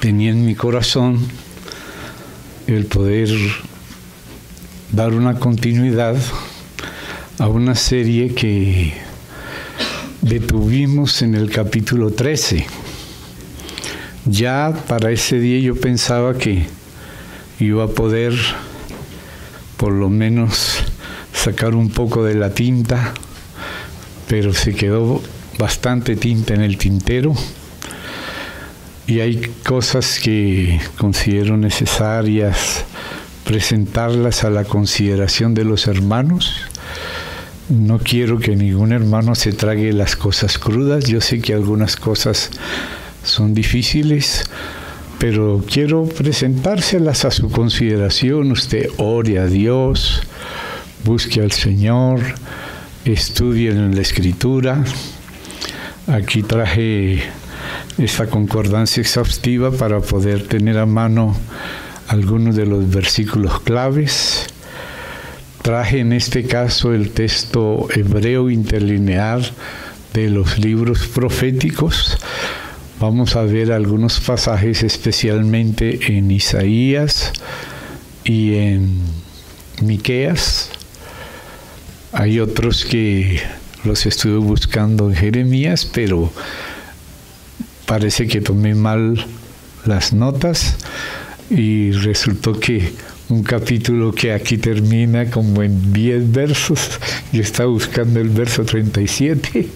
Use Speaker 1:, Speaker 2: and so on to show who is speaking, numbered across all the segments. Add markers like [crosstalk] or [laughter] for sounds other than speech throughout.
Speaker 1: tenía en mi corazón el poder dar una continuidad a una serie que detuvimos en el capítulo 13. Ya para ese día yo pensaba que iba a poder por lo menos sacar un poco de la tinta, pero se quedó bastante tinta en el tintero y hay cosas que considero necesarias presentarlas a la consideración de los hermanos. No quiero que ningún hermano se trague las cosas crudas. Yo sé que algunas cosas son difíciles, pero quiero presentárselas a su consideración. Usted ore a Dios, busque al Señor, estudie en la escritura. Aquí traje esta concordancia exhaustiva para poder tener a mano algunos de los versículos claves. Traje en este caso el texto hebreo interlineal de los libros proféticos. Vamos a ver algunos pasajes especialmente en Isaías y en Miqueas. Hay otros que los estuve buscando en Jeremías, pero parece que tomé mal las notas y resultó que un capítulo que aquí termina como en 10 versos, yo estaba buscando el verso 37.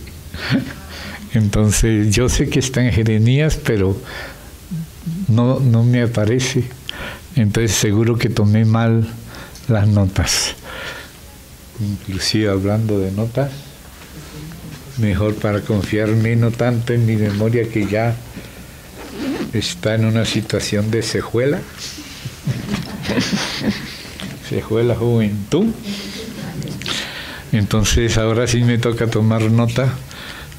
Speaker 1: [laughs] Entonces yo sé que está en Jeremías, pero no, no me aparece. Entonces seguro que tomé mal las notas. Inclusive hablando de notas, mejor para confiarme no tanto en mi memoria que ya está en una situación de sejuela, [laughs] sejuela juventud. Entonces ahora sí me toca tomar nota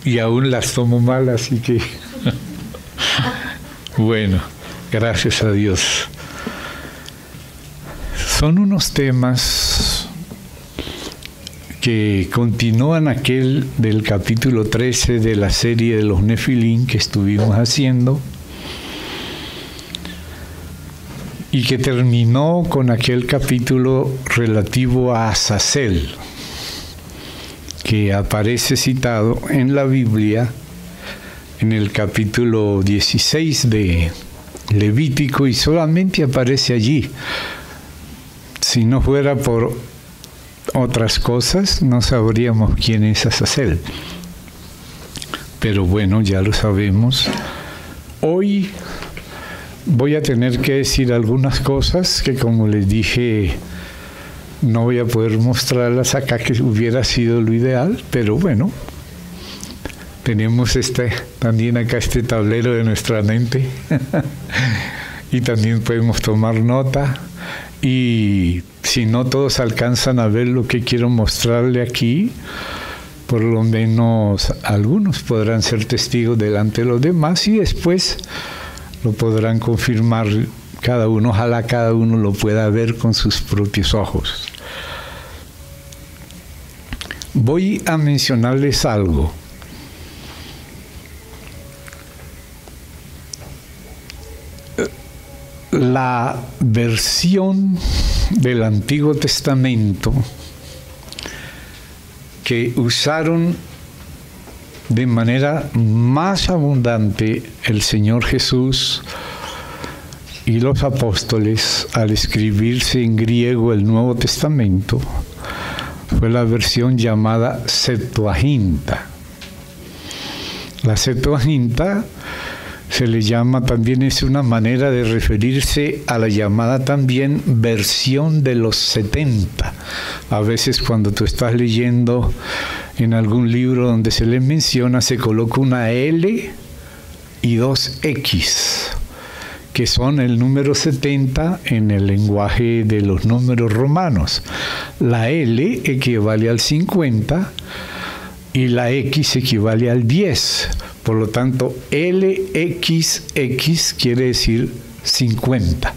Speaker 1: y aún las tomo mal, así que [laughs] bueno, gracias a Dios. Son unos temas que continúan aquel del capítulo 13 de la serie de los Nefilín que estuvimos haciendo y que terminó con aquel capítulo relativo a Azazel, que aparece citado en la Biblia en el capítulo 16 de Levítico y solamente aparece allí. Si no fuera por otras cosas, no sabríamos quién es Azazel. Pero bueno, ya lo sabemos. Hoy voy a tener que decir algunas cosas que como les dije no voy a poder mostrarlas acá que hubiera sido lo ideal, pero bueno, tenemos este también acá este tablero de nuestra mente [laughs] y también podemos tomar nota y si no todos alcanzan a ver lo que quiero mostrarle aquí, por lo menos algunos podrán ser testigos delante de los demás y después lo podrán confirmar cada uno, ojalá cada uno lo pueda ver con sus propios ojos. Voy a mencionarles algo. La versión del Antiguo Testamento que usaron de manera más abundante el Señor Jesús y los apóstoles al escribirse en griego el Nuevo Testamento fue la versión llamada Septuaginta. La Septuaginta se le llama también, es una manera de referirse a la llamada también versión de los 70. A veces cuando tú estás leyendo en algún libro donde se le menciona, se coloca una L y dos X, que son el número 70 en el lenguaje de los números romanos. La L equivale al 50 y la X equivale al 10. Por lo tanto, LXX quiere decir 50.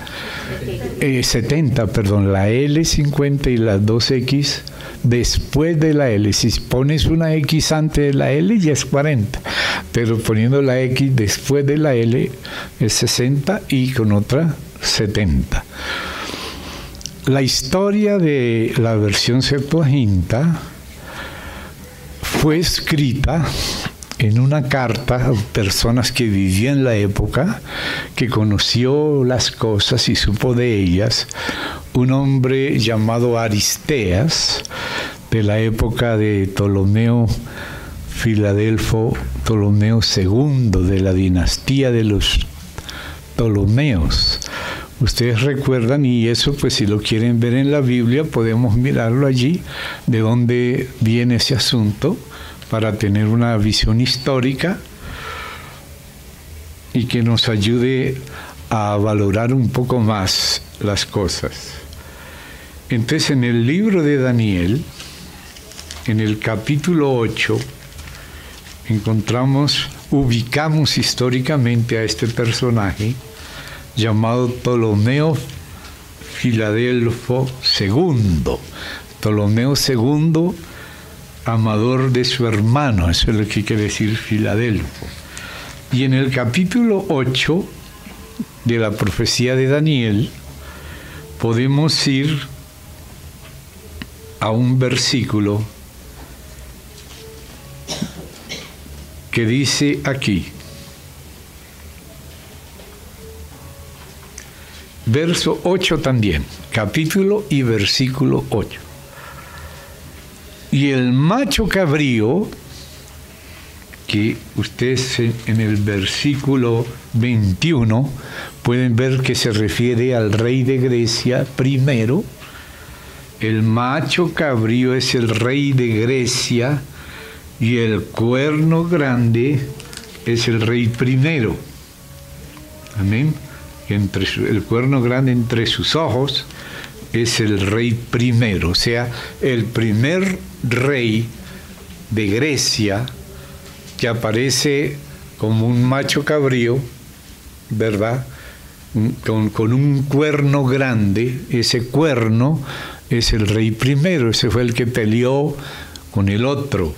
Speaker 1: 70, eh, perdón, la L50 y las 2X después de la L. Si pones una X antes de la L ya es 40, pero poniendo la X después de la L es 60 y con otra 70. La historia de la versión Septuaginta fue escrita en una carta personas que vivían la época, que conoció las cosas y supo de ellas, un hombre llamado Aristeas, de la época de Ptolomeo Filadelfo, Ptolomeo II, de la dinastía de los Ptolomeos. Ustedes recuerdan, y eso pues si lo quieren ver en la Biblia, podemos mirarlo allí, de dónde viene ese asunto para tener una visión histórica y que nos ayude a valorar un poco más las cosas. Entonces en el libro de Daniel, en el capítulo 8, encontramos, ubicamos históricamente a este personaje llamado Ptolomeo Filadelfo II. Ptolomeo II amador de su hermano, eso es lo que quiere decir Filadelfo. Y en el capítulo 8 de la profecía de Daniel podemos ir a un versículo que dice aquí, verso 8 también, capítulo y versículo 8. Y el macho cabrío, que ustedes en el versículo 21 pueden ver que se refiere al rey de Grecia primero, el macho cabrío es el rey de Grecia y el cuerno grande es el rey primero. Amén. Entre el cuerno grande entre sus ojos es el rey primero, o sea, el primer rey de Grecia que aparece como un macho cabrío, ¿verdad? Con, con, un cuerno grande, ese cuerno es el rey primero, ese fue el que peleó con el otro.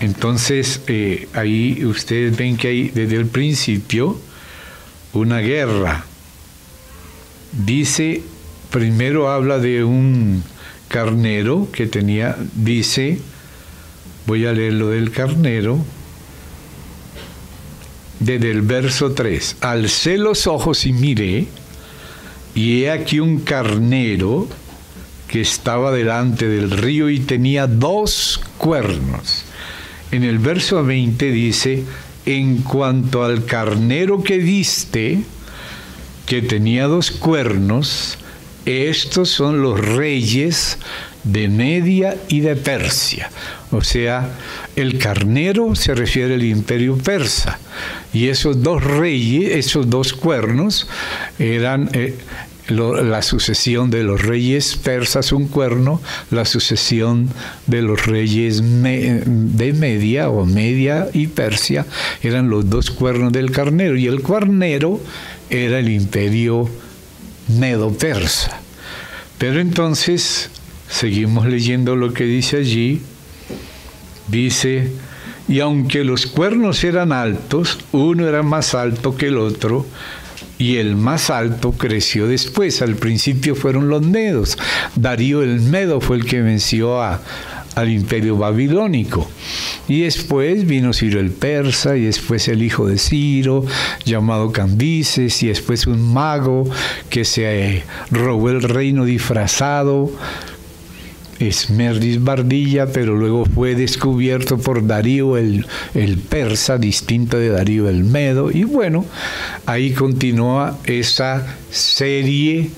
Speaker 1: Entonces, eh, ahí ustedes ven que hay desde el principio una guerra. Dice, primero habla de un carnero que tenía, dice, voy a leer lo del carnero, desde el verso 3, alcé los ojos y miré, y he aquí un carnero que estaba delante del río y tenía dos cuernos. En el verso 20 dice, en cuanto al carnero que viste, que tenía dos cuernos, estos son los reyes de Media y de Persia. O sea, el carnero se refiere al imperio persa. Y esos dos reyes, esos dos cuernos, eran eh, la sucesión de los reyes persas, un cuerno, la sucesión de los reyes de Media o Media y Persia, eran los dos cuernos del carnero. Y el carnero era el imperio medo-persa. Pero entonces, seguimos leyendo lo que dice allí, dice, y aunque los cuernos eran altos, uno era más alto que el otro, y el más alto creció después. Al principio fueron los medos. Darío el Medo fue el que venció a, al imperio babilónico. Y después vino Ciro el persa, y después el hijo de Ciro, llamado Cambises, y después un mago que se robó el reino disfrazado, Esmerdis Bardilla, pero luego fue descubierto por Darío el, el, persa, distinto de Darío el Medo, y bueno, ahí continúa esa serie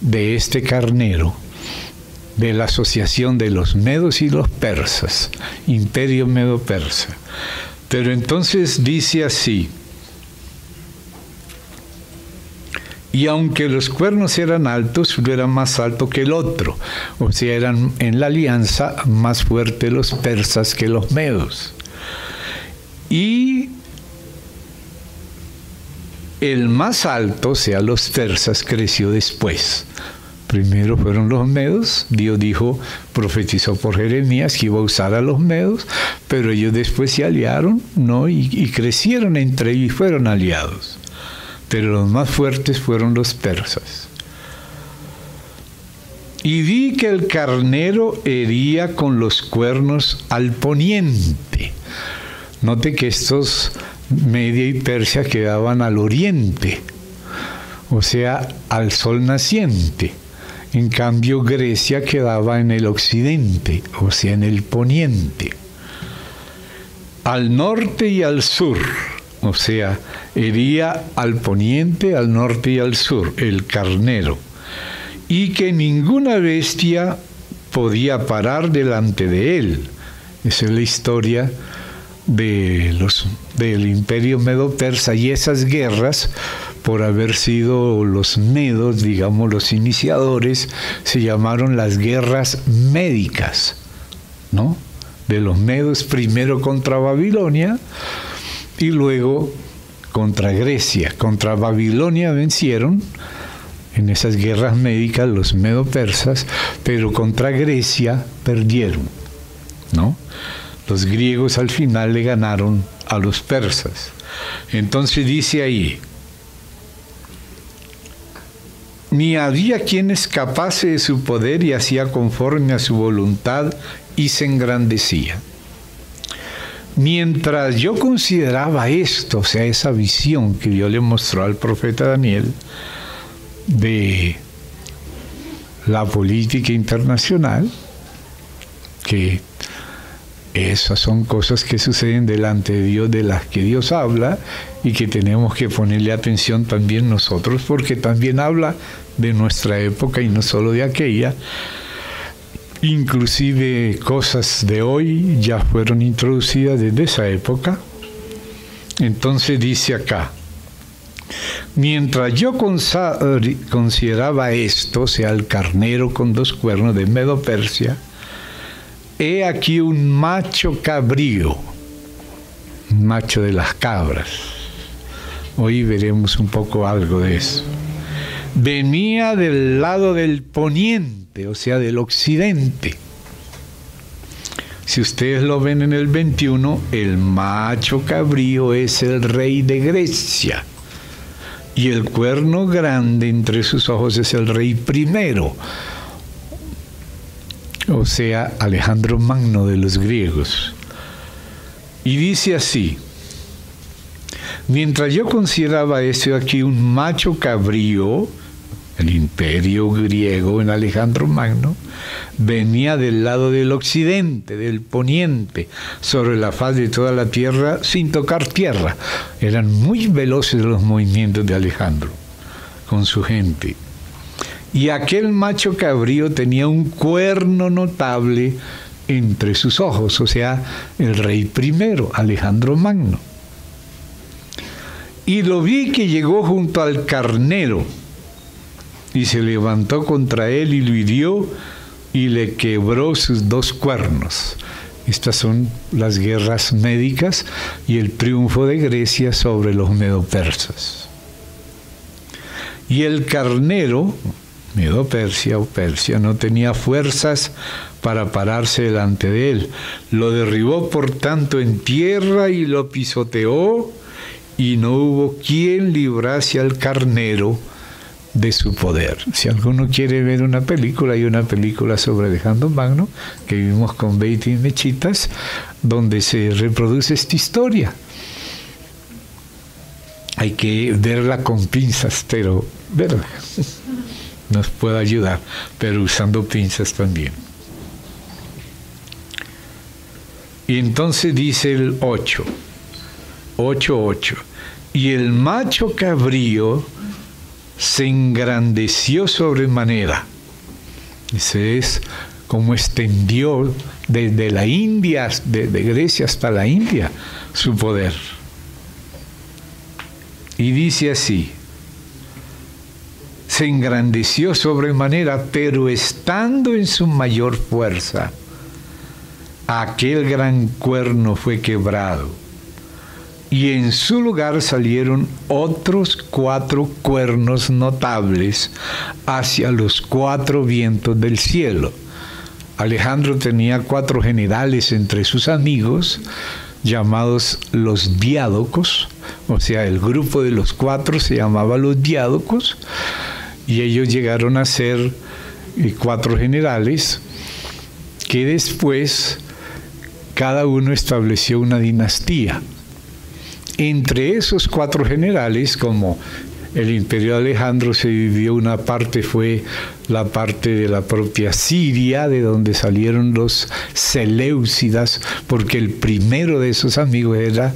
Speaker 1: de este carnero de la asociación de los medos y los persas, imperio medo-persa. Pero entonces dice así, y aunque los cuernos eran altos, uno era más alto que el otro, o sea, eran en la alianza más fuertes los persas que los medos. Y el más alto, o sea, los persas, creció después Primero fueron los medos, Dios dijo, profetizó por Jeremías que iba a usar a los medos, pero ellos después se aliaron, ¿no? Y, crecieron entre ellos y fueron aliados. Pero los más fuertes fueron los persas. Y vi que el carnero hería con los cuernos al poniente. Note que estos Media y Persia quedaban al oriente, o sea, al sol naciente. En cambio, Grecia quedaba en el occidente, o sea, en el poniente. Al norte y al sur, o sea, hería al poniente, al norte y al sur, el carnero. Y que ninguna bestia podía parar delante de él. Esa es la historia de los, del imperio medo-persa y esas guerras por haber sido los medos, digamos, los iniciadores, se llamaron las guerras médicas, ¿no? De los medos primero contra Babilonia y luego contra Grecia. Contra Babilonia vencieron en esas guerras médicas los medo-persas, pero contra Grecia perdieron, ¿no? Los griegos al final le ganaron a los persas. Entonces dice ahí, ni había quien escapase de su poder y hacía conforme a su voluntad y se engrandecía. Mientras yo consideraba esto, o sea, esa visión que Dios le mostró al profeta Daniel de la política internacional, que esas son cosas que suceden delante de Dios, de las que Dios habla y que tenemos que ponerle atención también nosotros, porque también habla de nuestra época y no solo de aquella. Inclusive cosas de hoy ya fueron introducidas desde esa época. Entonces dice acá, mientras yo consideraba esto, sea, el carnero con dos cuernos de Medo Persia, he aquí un macho cabrío, un macho de las cabras. Hoy veremos un poco algo de eso. Venía del lado del poniente, o sea, del occidente. Si ustedes lo ven en el 21, el macho cabrío es el rey de Grecia. Y el cuerno grande entre sus ojos es el rey primero o sea, Alejandro Magno de los griegos. Y dice así, mientras yo consideraba esto aquí un macho cabrío, el imperio griego en Alejandro Magno, venía del lado del occidente, del poniente, sobre la faz de toda la tierra sin tocar tierra. Eran muy veloces los movimientos de Alejandro con su gente. Y aquel macho cabrío tenía un cuerno notable entre sus ojos, o sea, el rey primero, Alejandro Magno. Y lo vi que llegó junto al carnero y se levantó contra él y lo hirió y le quebró sus dos cuernos. Estas son las guerras médicas y el triunfo de Grecia sobre los medopersas. Y el carnero, Medo Persia o Persia no tenía fuerzas para pararse delante de él. Lo derribó por tanto en tierra y lo pisoteó y no hubo quien librase al carnero de su poder. Si alguno quiere ver una película, hay una película sobre Alejandro Magno que vimos con Beatty Mechitas, donde se reproduce esta historia. Hay que verla con pinzas, pero verla [laughs] nos puede ayudar, pero usando pinzas también. Y entonces dice el 8, 8, 8. Y el macho cabrío se engrandeció sobremanera. Ese es como extendió desde la India, desde Grecia hasta la India, su poder. Y dice así, se engrandeció sobremanera, pero estando en su mayor fuerza, aquel gran cuerno fue quebrado, y en su lugar salieron otros cuatro cuernos notables hacia los cuatro vientos del cielo. Alejandro tenía cuatro generales entre sus amigos, llamados los diádocos, o sea, el grupo de los cuatro se llamaba los diádocos, y ellos llegaron a ser eh, cuatro generales que después cada uno estableció una dinastía. Entre esos cuatro generales, como el imperio de Alejandro se dividió, una parte fue la parte de la propia Siria, de donde salieron los Seleucidas, porque el primero de esos amigos era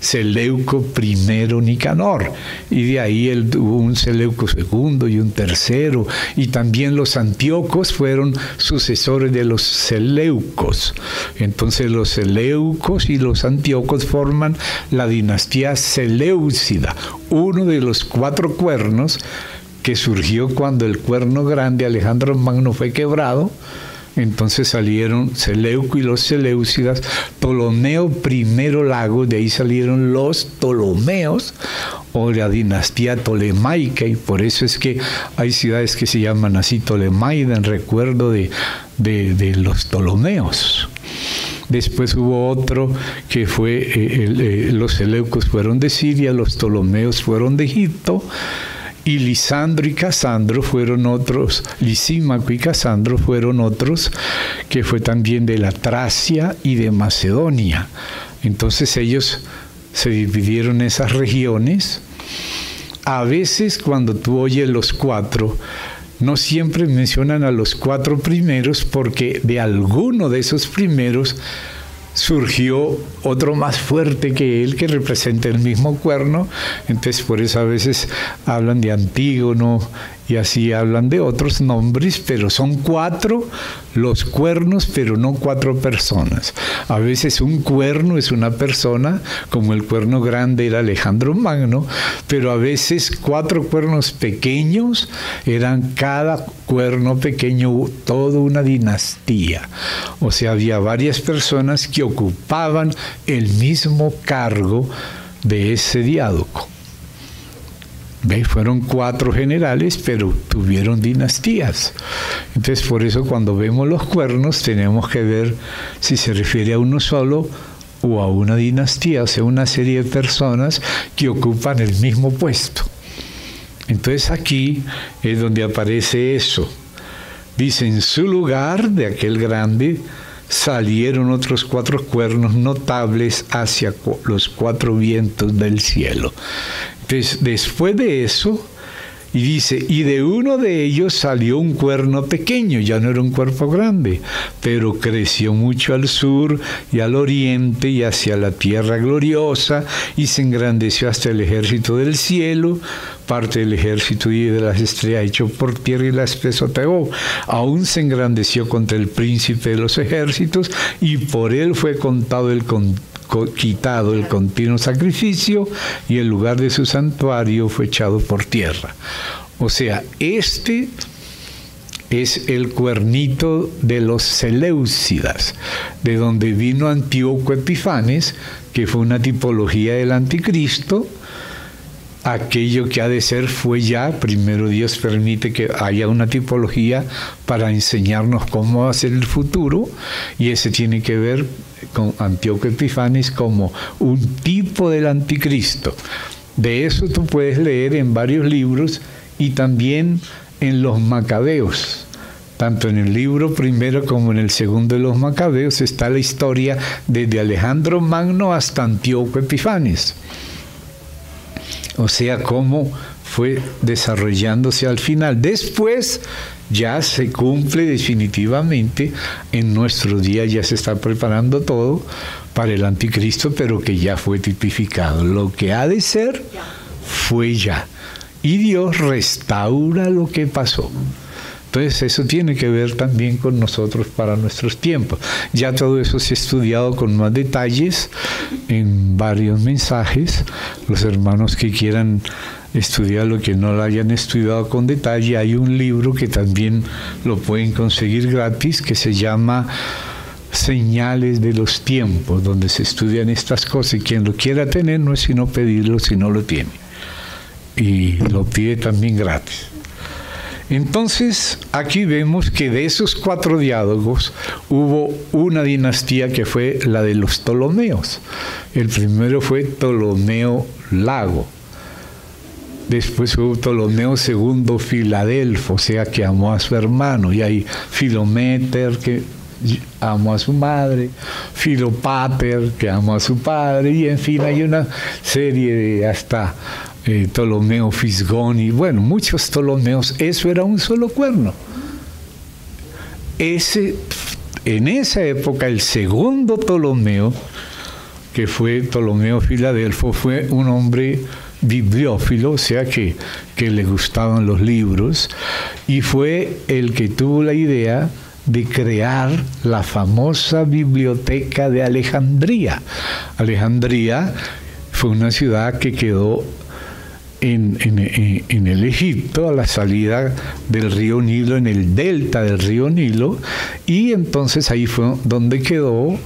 Speaker 1: Seleuco I Nicanor, y de ahí él hubo un Seleuco II y un tercero, y también los antiocos fueron sucesores de los Seleucos. Entonces los Seleucos y los antiocos forman la dinastía Seleucida, uno de los cuatro cuernos que surgió cuando el cuerno grande Alejandro Magno fue quebrado entonces salieron Seleuco y los Seleucidas, Ptolomeo primero lago, de ahí salieron los Ptolomeos o la dinastía tolemaica y por eso es que hay ciudades que se llaman así Tolemaida en recuerdo de, de, los Ptolomeos. Después hubo otro que fue, eh, eh, los Seleucos fueron de Siria, los Ptolomeos fueron de Egipto, y Lisandro y Casandro fueron otros, Lisímaco y Casandro fueron otros que fue también de la Tracia y de Macedonia. Entonces ellos se dividieron esas regiones. A veces cuando tú oyes los cuatro, no siempre mencionan a los cuatro primeros porque de alguno de esos primeros surgió otro más fuerte que él que representa el mismo cuerno, entonces por eso a veces hablan de Antígono y así hablan de otros nombres, pero son cuatro los cuernos, pero no cuatro personas. A veces un cuerno es una persona, como el cuerno grande era Alejandro Magno, pero a veces cuatro cuernos pequeños eran cada cuerno pequeño toda una dinastía. O sea, había varias personas que ocupaban el mismo cargo de ese diádoco. Fueron cuatro generales, pero tuvieron dinastías. Entonces, por eso cuando vemos los cuernos tenemos que ver si se refiere a uno solo o a una dinastía, o sea, una serie de personas que ocupan el mismo puesto. Entonces aquí es donde aparece eso. Dice, en su lugar de aquel grande salieron otros cuatro cuernos notables hacia los cuatro vientos del cielo después de eso, y dice, y de uno de ellos salió un cuerno pequeño, ya no era un cuerpo grande, pero creció mucho al sur y al oriente y hacia la tierra gloriosa y se engrandeció hasta el ejército del cielo, parte del ejército y de las estrellas hecho por tierra y la espesoteó. Aún se engrandeció contra el príncipe de los ejércitos y por él fue contado el, quitado el continuo sacrificio y el lugar de su santuario fue echado por tierra. O sea, este es el cuernito de los Seleucidas, de donde vino Antíoco Epifanes, que fue una tipología del anticristo, aquello que ha de ser fue ya, primero Dios permite que haya una tipología para enseñarnos cómo va a ser el futuro y ese tiene que ver con Antíoco Epifanes como un tipo del anticristo. De eso tú puedes leer en varios libros y también en los macabeos. Tanto en el libro primero como en el segundo de los macabeos está la historia desde Alejandro Magno hasta Antíoco Epifanes. O sea, cómo fue desarrollándose al final. Después ya se cumple definitivamente, en nuestro día ya se está preparando todo para el anticristo, pero que ya fue tipificado. Lo que ha de ser fue ya. Y Dios restaura lo que pasó. Entonces eso tiene que ver también con nosotros para nuestros tiempos. Ya todo eso se ha estudiado con más detalles en varios mensajes. Los hermanos que quieran estudiar lo que no lo hayan estudiado con detalle, hay un libro que también lo pueden conseguir gratis que se llama señales de los tiempos donde se estudian estas cosas y quien lo quiera tener no es sino pedirlo si no lo tiene. Y lo pide también gratis. Entonces, aquí vemos que de esos cuatro diálogos hubo una dinastía que fue la de los Ptolomeos. El primero fue Ptolomeo Lago. Después hubo Ptolomeo II Filadelfo, o sea, que amó a su hermano. Y hay Filometer, que amó a su madre, Filopater, que amó a su padre, y en fin, hay una serie de hasta eh, Ptolomeo Fisgoni, bueno, muchos Ptolomeos, eso era un solo cuerno. Ese, en esa época, el segundo Ptolomeo, que fue Ptolomeo Filadelfo, fue un hombre bibliófilo, o sea que, que le gustaban los libros, y fue el que tuvo la idea de crear la famosa biblioteca de Alejandría. Alejandría fue una ciudad que quedó en, el Egipto, a la salida del río Nilo, en el delta del río Nilo, y entonces ahí fue donde quedó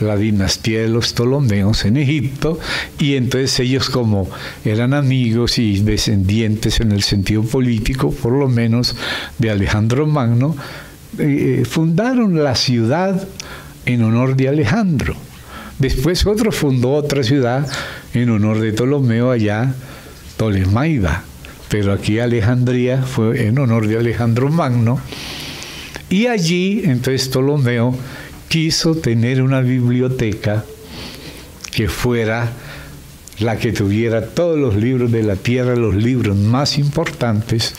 Speaker 1: la dinastía de los Ptolomeos en Egipto, y entonces ellos como eran amigos y descendientes en el sentido político, por lo menos de Alejandro Magno, eh, fundaron la ciudad en honor de Alejandro. Después otro fundó otra ciudad en honor de Ptolomeo allá Tolemaida, pero aquí Alejandría fue en honor de Alejandro Magno. Y allí, entonces Ptolomeo quiso tener una biblioteca que fuera la que tuviera todos los libros de la tierra, los libros más importantes.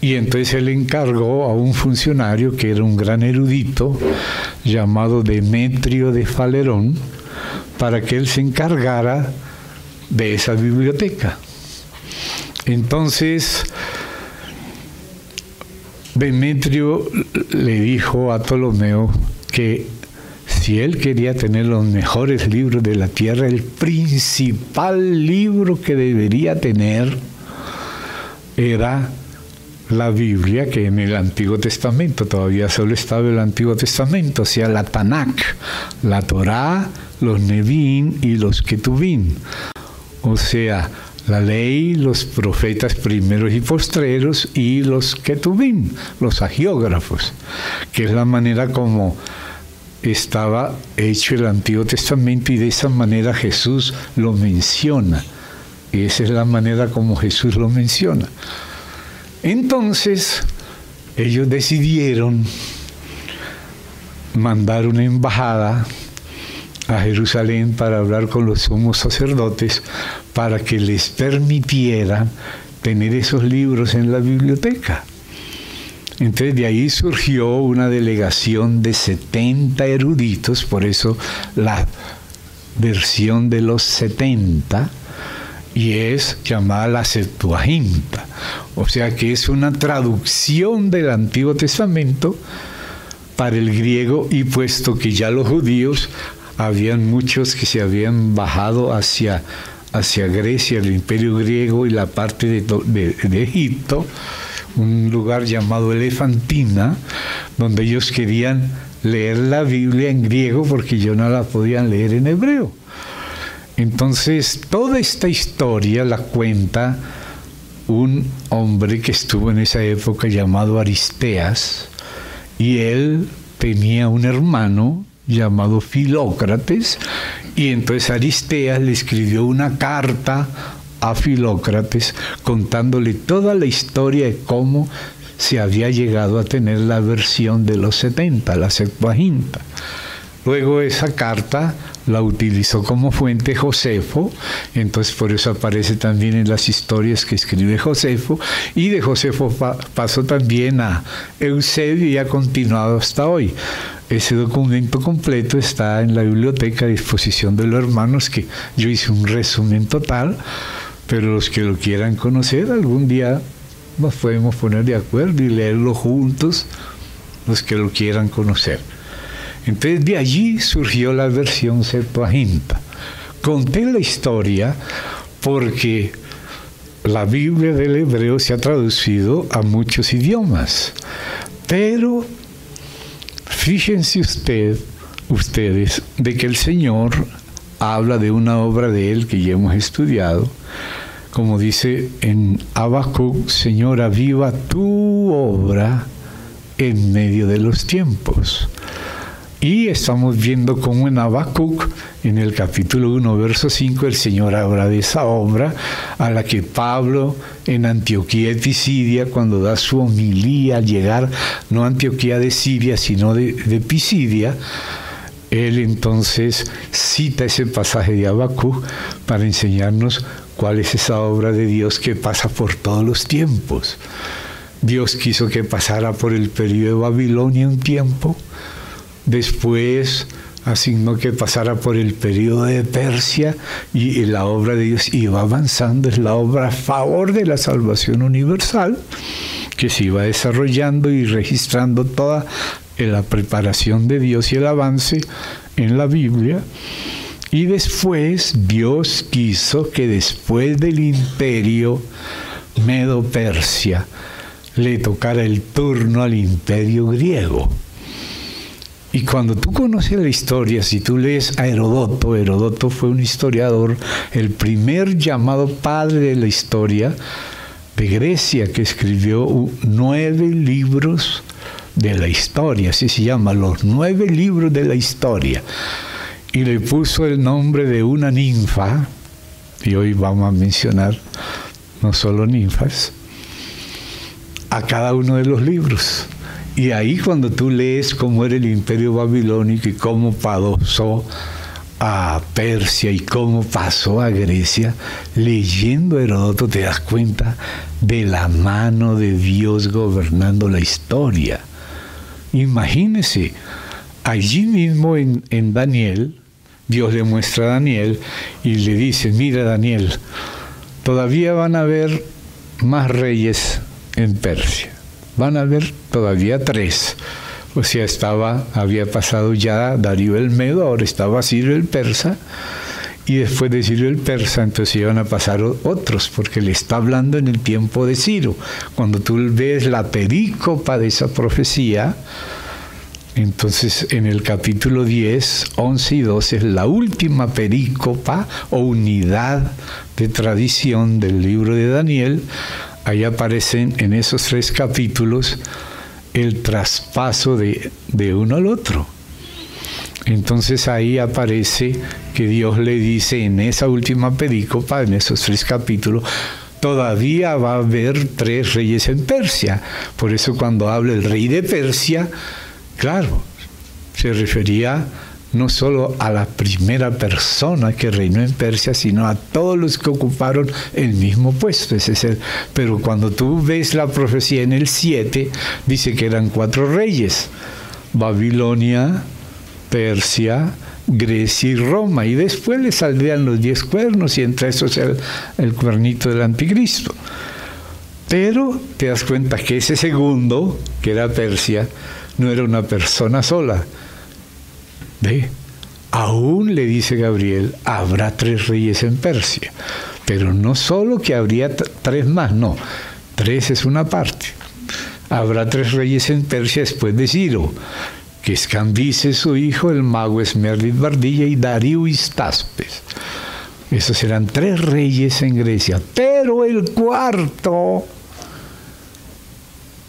Speaker 1: Y entonces él encargó a un funcionario que era un gran erudito, llamado Demetrio de Falerón, para que él se encargara de esa biblioteca. Entonces, Demetrio le dijo a Ptolomeo que si él quería tener los mejores libros de la tierra, el principal libro que debería tener era la Biblia, que en el Antiguo Testamento todavía solo estaba el Antiguo Testamento, o sea, la Tanakh, la Torá, los Nevim y los Ketuvim. O sea, la ley, los profetas primeros y postreros y los ketubim, los agiógrafos, que es la manera como estaba hecho el Antiguo Testamento y de esa manera Jesús lo menciona. Y esa es la manera como Jesús lo menciona. Entonces, ellos decidieron mandar una embajada a Jerusalén para hablar con los sumos sacerdotes para que les permitiera tener esos libros en la biblioteca. Entonces de ahí surgió una delegación de 70 eruditos, por eso la versión de los 70, y es llamada la Septuaginta. O sea que es una traducción del Antiguo Testamento para el griego y puesto que ya los judíos habían muchos que se habían bajado hacia, hacia Grecia, el imperio griego y la parte de, Egipto, un lugar llamado Elefantina, donde ellos querían leer la Biblia en griego porque yo no la podían leer en hebreo. Entonces, toda esta historia la cuenta un hombre que estuvo en esa época llamado Aristeas, y él tenía un hermano llamado Filócrates, y entonces Aristeas le escribió una carta a Filócrates contándole toda la historia de cómo se había llegado a tener la versión de los 70, la Septuaginta. Luego esa carta la utilizó como fuente Josefo, entonces por eso aparece también en las historias que escribe Josefo, y de Josefo pasó también a Eusebio y ha continuado hasta hoy. Ese documento completo está en la biblioteca a disposición de los hermanos, que yo hice un resumen total, pero los que lo quieran conocer, algún día nos podemos poner de acuerdo y leerlo juntos, los que lo quieran conocer. Entonces de allí surgió la versión Septuaginta. Conté la historia porque la Biblia del hebreo se ha traducido a muchos idiomas, pero Fíjense usted ustedes de que el Señor habla de una obra de Él que ya hemos estudiado, como dice en Habacuc, Señora, viva tu obra en medio de los tiempos. Y estamos viendo cómo en Habacuc, en el capítulo 1, verso 5, el Señor habla de esa obra a la que Pablo en Antioquía de Pisidia, cuando da su homilía al llegar, no a Antioquía de Siria, sino de, de Pisidia, él entonces cita ese pasaje de Habacuc para enseñarnos cuál es esa obra de Dios que pasa por todos los tiempos. Dios quiso que pasara por el periodo de Babilonia un tiempo, después asignó que pasara por el periodo de Persia y la obra de Dios iba avanzando, es la obra a favor de la salvación universal que se iba desarrollando y registrando toda la preparación de Dios y el avance en la Biblia. Y después Dios quiso que después del imperio Medo-Persia le tocara el turno al imperio griego. Y cuando tú conoces la historia, si tú lees a Herodoto, Herodoto fue un historiador, el primer llamado padre de la historia de Grecia, que escribió nueve libros de la historia, así se llama, los nueve libros de la historia. Y le puso el nombre de una ninfa, y hoy vamos a mencionar no solo ninfas, a cada uno de los libros. Y ahí cuando tú lees cómo era el imperio babilónico y cómo pasó a Persia y cómo pasó a Grecia, leyendo Heródoto te das cuenta de la mano de Dios gobernando la historia. Imagínese, allí mismo en, en Daniel, Dios le muestra a Daniel y le dice, mira Daniel, todavía van a haber más reyes en Persia. Van a haber todavía tres. O sea, estaba, había pasado ya Darío el Medo, ahora estaba Ciro el Persa, y después de Ciro el Persa, entonces iban a pasar otros, porque le está hablando en el tiempo de Ciro. Cuando tú ves la perícopa de esa profecía, entonces en el capítulo 10, 11 y 12 es la última perícopa o unidad de tradición del libro de Daniel, ahí aparecen en esos tres capítulos el traspaso de, uno al otro. Entonces ahí aparece que Dios le dice en esa última perícopa, en esos tres capítulos, todavía va a haber tres reyes en Persia. Por eso cuando habla el rey de Persia, claro, se refería no solo a la primera persona que reinó en Persia, sino a todos los que ocuparon el mismo puesto. Es pero cuando tú ves la profecía en el 7, dice que eran cuatro reyes, Babilonia, Persia, Grecia y Roma, y después le saldrían los diez cuernos, y entre esos el, el cuernito del anticristo. Pero te das cuenta que ese segundo, que era Persia, no era una persona sola, ¿Ve? Aún le dice Gabriel, habrá tres reyes en Persia. Pero no solo que habría tres más, no. Tres es una parte. Habrá tres reyes en Persia después de Ciro, que es Cambises su hijo, el mago Esmerlit Bardilla y Darío Istaspes. Esos serán tres reyes en Grecia. Pero el cuarto,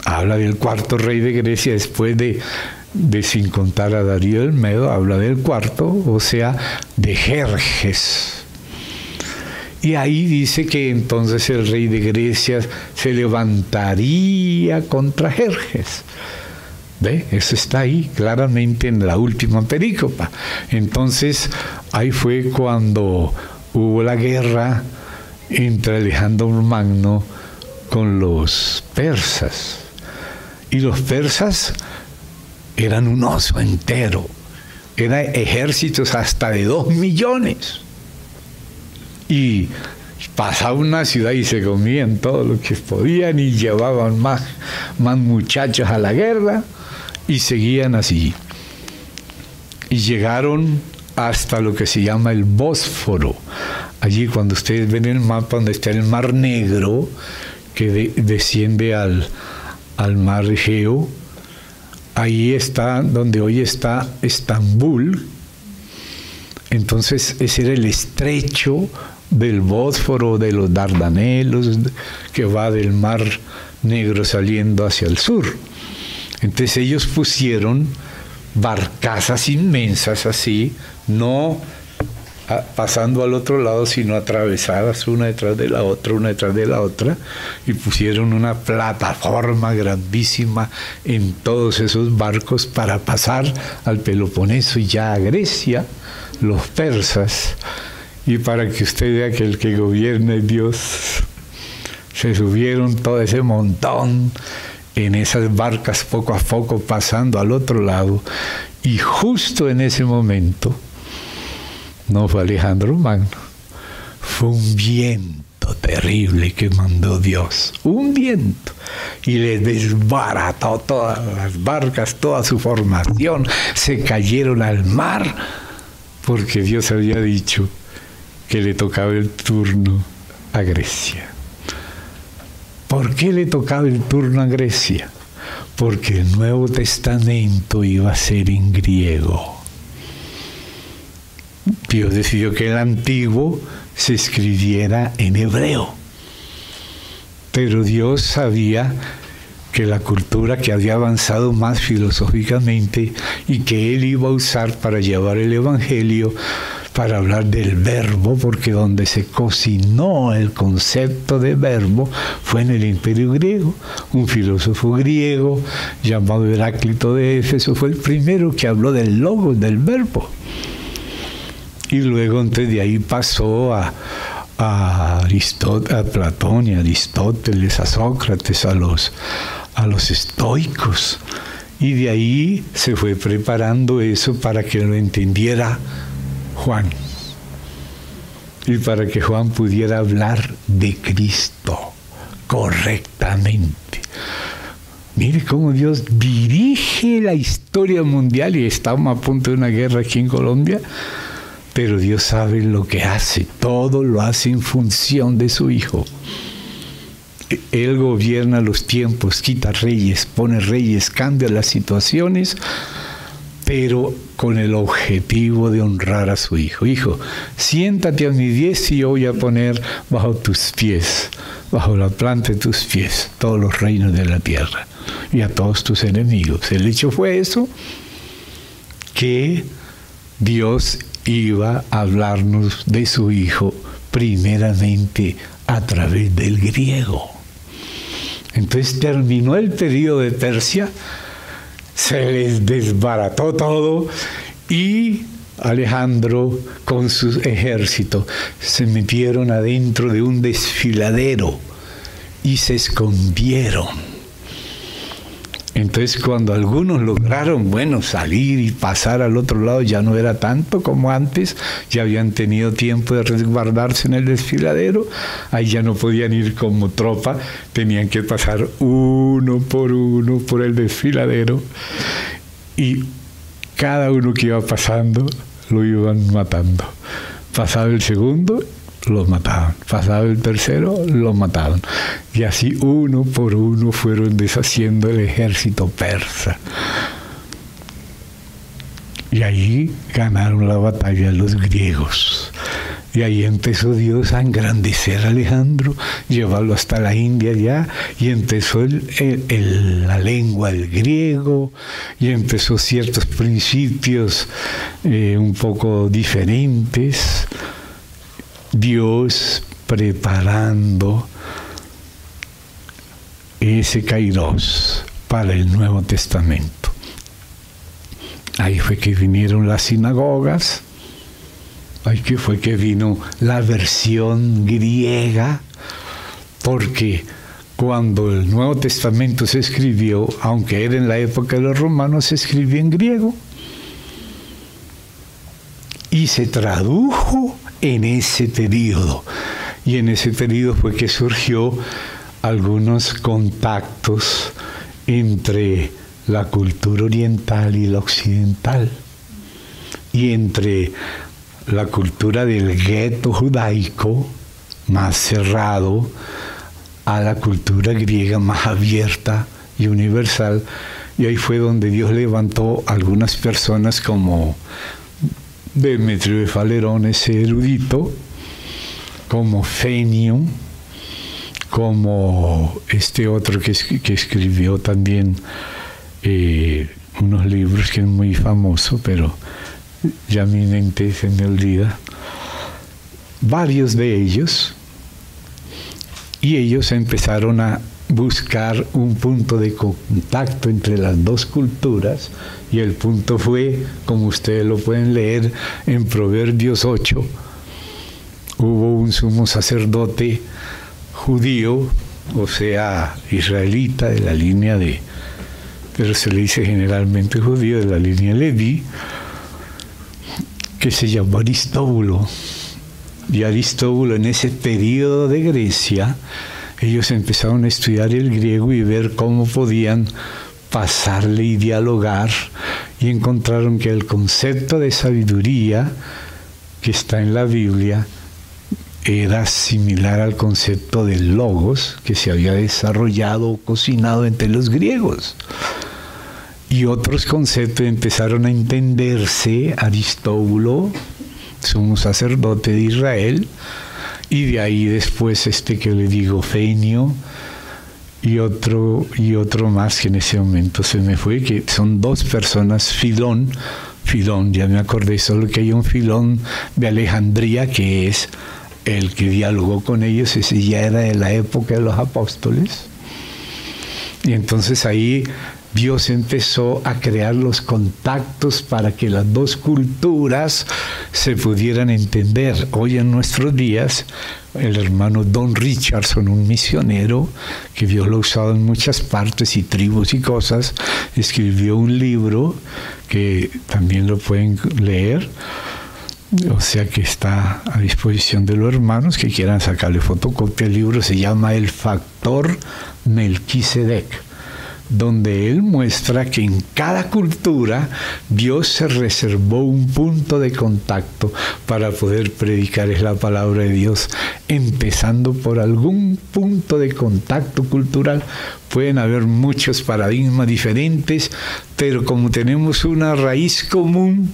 Speaker 1: habla del cuarto rey de Grecia después de de sin contar a Darío el Medo, habla del cuarto, o sea, de Jerjes. Y ahí dice que entonces el rey de Grecia se levantaría contra Jerjes. ¿Ve? Eso está ahí claramente en la última perícopa. Entonces, ahí fue cuando hubo la guerra entre Alejandro Magno con los persas. Y los persas eran un oso entero. Eran ejércitos hasta de dos millones. Y pasaba una ciudad y se comían todo lo que podían y llevaban más, más muchachos a la guerra y seguían así. Y llegaron hasta lo que se llama el Bósforo. Allí cuando ustedes ven el mapa donde está el Mar Negro, que desciende al, al Mar Egeo, ahí está donde hoy está Estambul. Entonces ese era el estrecho del Bósforo, de los Dardanelos, que va del Mar Negro saliendo hacia el sur. Entonces ellos pusieron barcazas inmensas así, no pasando al otro lado, sino atravesadas una detrás de la otra, una detrás de la otra, y pusieron una plataforma grandísima en todos esos barcos para pasar al Peloponeso y ya a Grecia, los persas, y para que usted vea que el que gobierna es Dios. Se subieron todo ese montón en esas barcas poco a poco pasando al otro lado y justo en ese momento no fue Alejandro Magno, fue un viento terrible que mandó Dios, un viento, y le desbarató todas las barcas, toda su formación, se cayeron al mar, porque Dios había dicho que le tocaba el turno a Grecia. ¿Por qué le tocaba el turno a Grecia? Porque el Nuevo Testamento iba a ser en griego. Dios decidió que el antiguo se escribiera en hebreo. Pero Dios sabía que la cultura que había avanzado más filosóficamente y que Él iba a usar para llevar el Evangelio, para hablar del verbo, porque donde se cocinó el concepto de verbo fue en el imperio griego. Un filósofo griego llamado Heráclito de Éfeso fue el primero que habló del logo, del verbo y luego antes de ahí pasó a, a, a Platón y a Aristóteles, a Sócrates, a los, a los estoicos. Y de ahí se fue preparando eso para que lo entendiera Juan. Y para que Juan pudiera hablar de Cristo correctamente. Mire cómo Dios dirige la historia mundial y estamos a punto de una guerra aquí en Colombia pero Dios sabe lo que hace, todo lo hace en función de su Hijo. Él gobierna los tiempos, quita reyes, pone reyes, cambia las situaciones, pero con el objetivo de honrar a su Hijo. Hijo, siéntate a mi diez y voy a poner bajo tus pies, bajo la planta de tus pies, todos los reinos de la tierra y a todos tus enemigos. El hecho fue eso, que Dios iba a hablarnos de su Hijo primeramente a través del griego. Entonces terminó el periodo de Persia, se les desbarató todo y Alejandro con su ejército se metieron adentro de un desfiladero y se escondieron entonces cuando algunos lograron, bueno, salir y pasar al otro lado, ya no era tanto como antes, ya habían tenido tiempo de resguardarse en el desfiladero, ahí ya no podían ir como tropa, tenían que pasar uno por uno por el desfiladero y cada uno que iba pasando lo iban matando. Pasaba el segundo los mataban. Pasado el tercero, los mataban. Y así uno por uno fueron deshaciendo el ejército persa. Y ahí ganaron la batalla los griegos. Y ahí empezó Dios a engrandecer a Alejandro, llevarlo hasta la India ya, y empezó la lengua del griego, y empezó ciertos principios eh, un poco diferentes. Dios preparando ese Kairos para el Nuevo Testamento. Ahí fue que vinieron las sinagogas, ahí fue que vino la versión griega, porque cuando el Nuevo Testamento se escribió, aunque era en la época de los romanos, se escribió en griego y se tradujo en ese periodo. Y en ese periodo fue que surgió algunos contactos entre la cultura oriental y la occidental, y entre la cultura del gueto judaico, más cerrado, a la cultura griega más abierta y universal, Y ahí fue donde Dios levantó algunas personas como Demetrio de Falerón, ese erudito, como Fenio, como este otro que, que escribió también eh, unos libros que es muy famoso, pero ya mi mente se me olvida. Varios de ellos, y ellos empezaron a buscar un punto de contacto entre las dos culturas y el punto fue, como ustedes lo pueden leer en Proverbios 8, hubo un sumo sacerdote judío, o sea, israelita de la línea de, pero se le dice generalmente judío de la línea Levi, que se llamó Aristóbulo. Y Aristóbulo en ese periodo de Grecia, ellos empezaron a estudiar el griego y ver cómo podían pasarle y dialogar y encontraron que el concepto de sabiduría que está en la Biblia era similar al concepto de logos que se había desarrollado o cocinado entre los griegos. Y otros conceptos empezaron a entenderse, Aristóbulo, sumo sacerdote de Israel, y de ahí después este que le digo, Fenio, y otro, y otro más que en ese momento se me fue, que son dos personas, Filón, Filón, ya me acordé, solo que hay un Filón de Alejandría que es el que dialogó con ellos, ese ya era de la época de los apóstoles. Y entonces ahí Dios empezó a crear los contactos para que las dos culturas se pudieran entender. Hoy en nuestros días, el hermano Don Richardson, un misionero que Dios lo ha usado en muchas partes y tribus y cosas, escribió un libro que también lo pueden leer o sea que está a disposición de los hermanos que quieran sacarle fotocopia. El libro se llama El Factor Melquisedec, donde él muestra que en cada cultura Dios se reservó un punto de contacto para poder predicar es la palabra de Dios, empezando por algún punto de contacto cultural. Pueden haber muchos paradigmas diferentes, pero como tenemos una raíz común,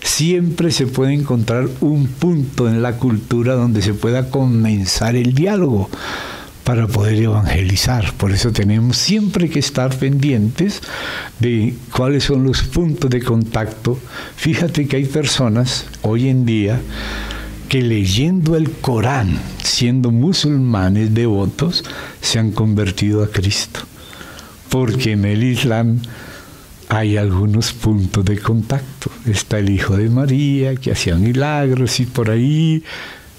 Speaker 1: siempre se puede encontrar un punto en la cultura donde se pueda comenzar el diálogo para poder evangelizar. Por eso tenemos siempre que estar pendientes de cuáles son los puntos de contacto. Fíjate que hay personas hoy en día que leyendo el Corán, siendo musulmanes devotos, se han convertido a Cristo. Porque en el Islam hay algunos puntos de contacto. Está el Hijo de María que hacía milagros y por ahí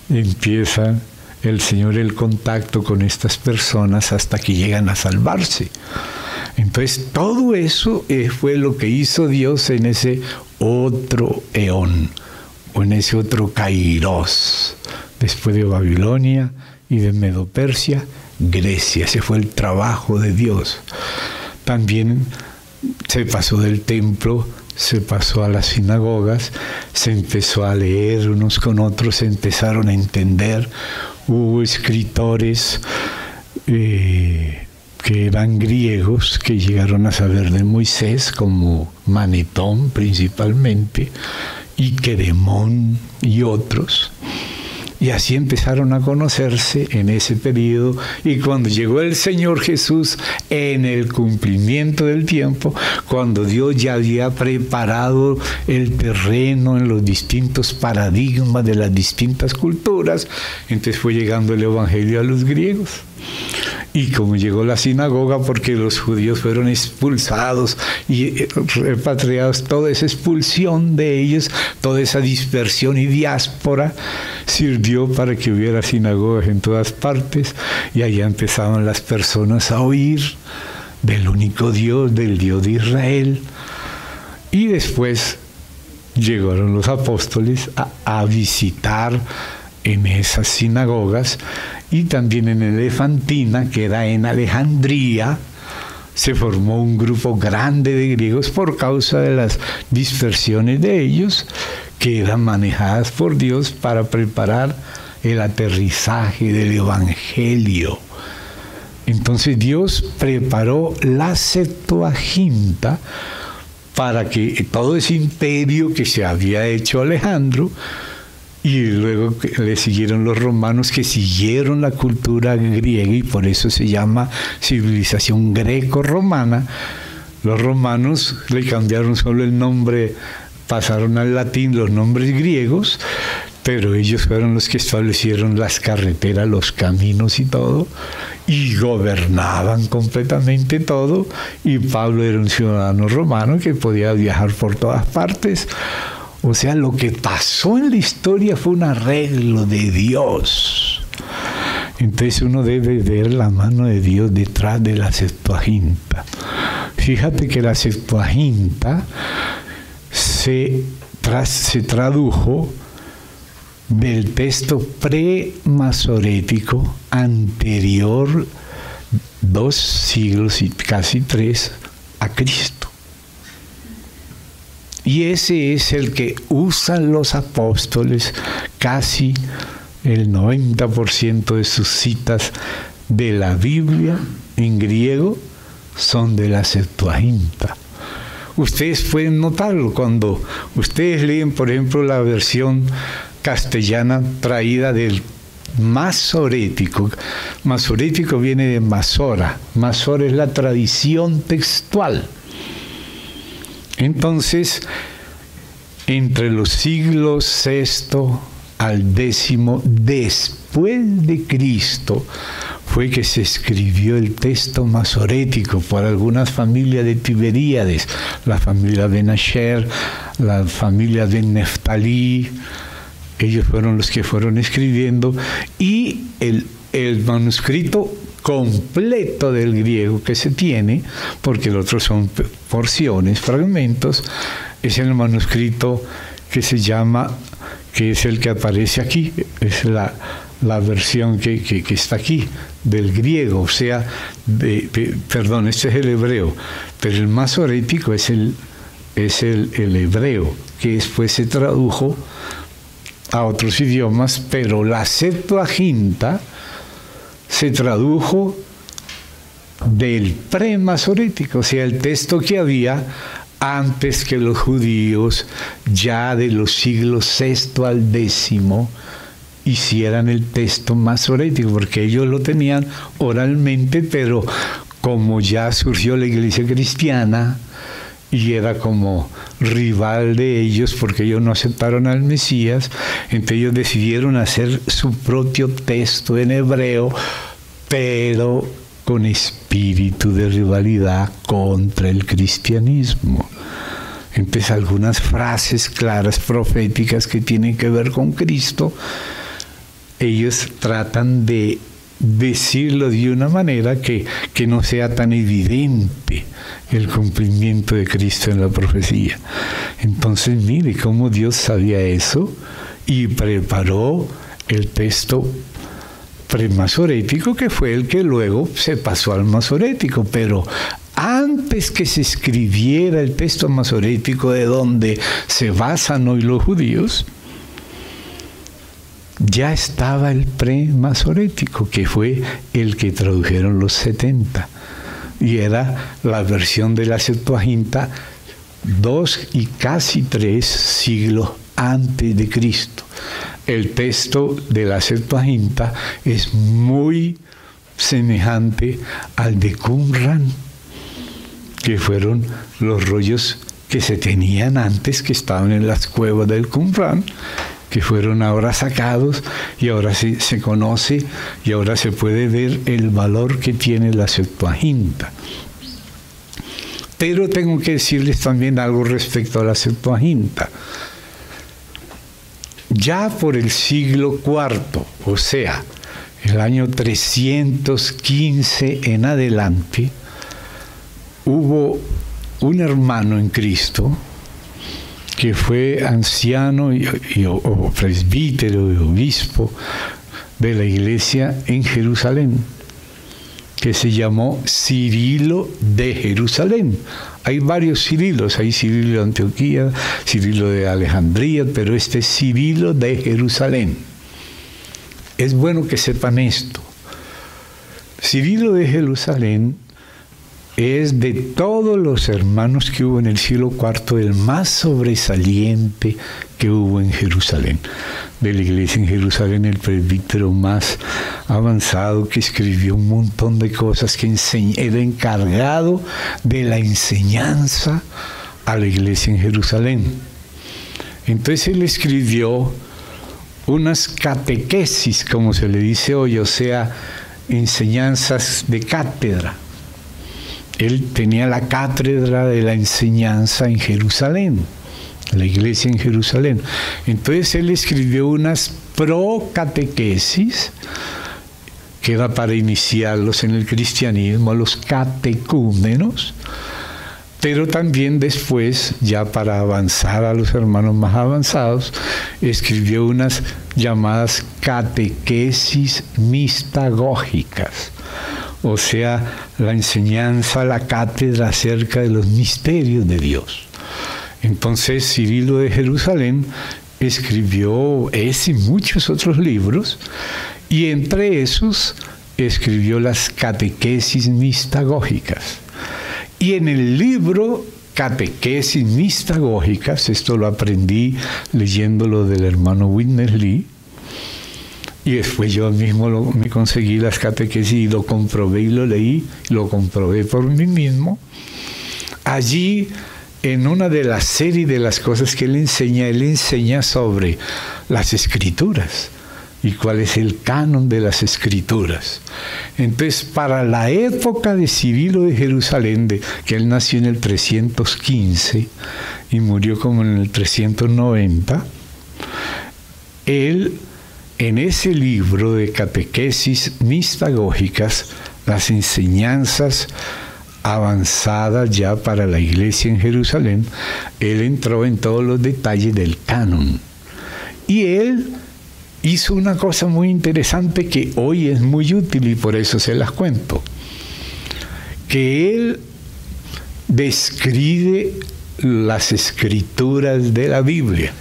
Speaker 1: empieza el Señor el contacto con estas personas hasta que llegan a salvarse. Entonces todo eso eh, fue lo que hizo Dios en ese otro eón o en ese otro Kairos, después de Babilonia y de Medopersia, Grecia. Ese fue el trabajo de Dios. También se pasó del templo, se pasó a las sinagogas, se empezó a leer unos con otros, se empezaron a entender, hubo escritores eh, que eran griegos que llegaron a saber de Moisés, como Manetón principalmente, y Queremón y otros. Y así empezaron a conocerse en ese periodo. Y cuando llegó el Señor Jesús en el cumplimiento del tiempo, cuando Dios ya había preparado el terreno en los distintos paradigmas de las distintas culturas, entonces fue llegando el Evangelio a los griegos. Y como llegó la sinagoga, porque los judíos fueron expulsados y eh, repatriados, toda esa expulsión de ellos, toda esa dispersión y diáspora, sirvió para que hubiera sinagogas en todas partes y allá empezaban las personas a oír del único Dios, del Dios de Israel. Y después llegaron los apóstoles a, a visitar en esas sinagogas y también en Elefantina, que era en Alejandría, se formó un grupo grande de griegos por causa de las dispersiones de ellos, que eran manejadas por Dios para preparar el aterrizaje del Evangelio. Entonces Dios preparó la Septuaginta para que todo ese imperio que se había hecho Alejandro, y luego le siguieron los romanos que siguieron la cultura griega y por eso se llama civilización greco-romana. Los romanos le cambiaron solo el nombre, pasaron al latín los nombres griegos, pero ellos fueron los que establecieron las carreteras, los caminos y todo, y gobernaban completamente todo, y Pablo era un ciudadano romano que podía viajar por todas partes. O sea, lo que pasó en la historia fue un arreglo de Dios. Entonces uno debe ver la mano de Dios detrás de la Septuaginta. Fíjate que la Septuaginta se, se tradujo del texto pre-masorético anterior dos siglos y casi tres a Cristo. Y ese es el que usan los apóstoles casi el 90% de sus citas de la Biblia en griego son de la Septuaginta. Ustedes pueden notarlo cuando ustedes leen, por ejemplo, la versión castellana traída del masorético. Masorético viene de Masora. Masora es la tradición textual entonces, entre los siglos VI al X después de Cristo, fue que se escribió el texto masorético por algunas familias de Tiberíades, la familia de Nasher, la familia de Neftalí, ellos fueron los que fueron escribiendo, y el, el manuscrito completo del griego que se tiene, porque el otro son porciones, fragmentos, es el manuscrito que se llama, que es el que aparece aquí, es la, versión que, está aquí del griego, o sea, perdón, este es el hebreo, pero el más orético es el, es el, el hebreo, que después se tradujo a otros idiomas, pero la Septuaginta, se tradujo del premasorético, o sea, el texto que había antes que los judíos, ya de los siglos VI al X, hicieran el texto masorético, porque ellos lo tenían oralmente, pero como ya surgió la iglesia cristiana, y era como rival de ellos porque ellos no aceptaron al Mesías, entonces ellos decidieron hacer su propio texto en hebreo, pero con espíritu de rivalidad contra el cristianismo. Entonces algunas frases claras proféticas que tienen que ver con Cristo, ellos tratan de decirlo de una manera que, que no sea tan evidente el cumplimiento de Cristo en la profecía. Entonces mire cómo Dios sabía eso y preparó el texto premasorético que fue el que luego se pasó al masorético, pero antes que se escribiera el texto masorético de donde se basan hoy los judíos, ya estaba el pre-masorético, que fue el que tradujeron los 70. Y era la versión de la Septuaginta dos y casi tres siglos antes de Cristo. El texto de la Septuaginta es muy semejante al de Qumran, que fueron los rollos que se tenían antes, que estaban en las cuevas del Qumran, que fueron ahora sacados y ahora se, se conoce y ahora se puede ver el valor que tiene la Septuaginta. Pero tengo que decirles también algo respecto a la Septuaginta. Ya por el siglo IV, o sea, el año 315 en adelante, hubo un hermano en Cristo que fue anciano y, presbítero y obispo de la iglesia en Jerusalén, que se llamó Cirilo de Jerusalén. Hay varios Cirilos, hay Cirilo de Antioquía, Cirilo de Alejandría, pero este es Cirilo de Jerusalén. Es bueno que sepan esto. Cirilo de Jerusalén es de todos los hermanos que hubo en el siglo IV el más sobresaliente que hubo en Jerusalén. De la iglesia en Jerusalén, el presbítero más avanzado que escribió un montón de cosas, que era encargado de la enseñanza a la iglesia en Jerusalén. Entonces él escribió unas catequesis, como se le dice hoy, o sea, enseñanzas de cátedra él tenía la cátedra de la enseñanza en Jerusalén, la iglesia en Jerusalén. Entonces él escribió unas procatequesis, que era para iniciarlos en el cristianismo, los catecúmenos, pero también después, ya para avanzar a los hermanos más avanzados, escribió unas llamadas catequesis mistagógicas o sea, la enseñanza, la cátedra acerca de los misterios de Dios. Entonces Cirilo de Jerusalén escribió ese y muchos otros libros, y entre esos escribió las catequesis mistagógicas. Y en el libro Catequesis mistagógicas, esto lo aprendí leyéndolo del hermano Whitney Lee, y después yo mismo me conseguí las catequesis y lo comprobé y lo leí, lo comprobé por mí mismo. Allí, en una de las series de las cosas que él enseña, él enseña sobre las escrituras y cuál es el canon de las escrituras. Entonces, para la época de Cirilo de Jerusalén, de, que él nació en el 315 y murió como en el 390, él en ese libro de catequesis mistagógicas, las enseñanzas avanzadas ya para la iglesia en Jerusalén, él entró en todos los detalles del canon. Y él hizo una cosa muy interesante que hoy es muy útil y por eso se las cuento. Que él describe las escrituras de la Biblia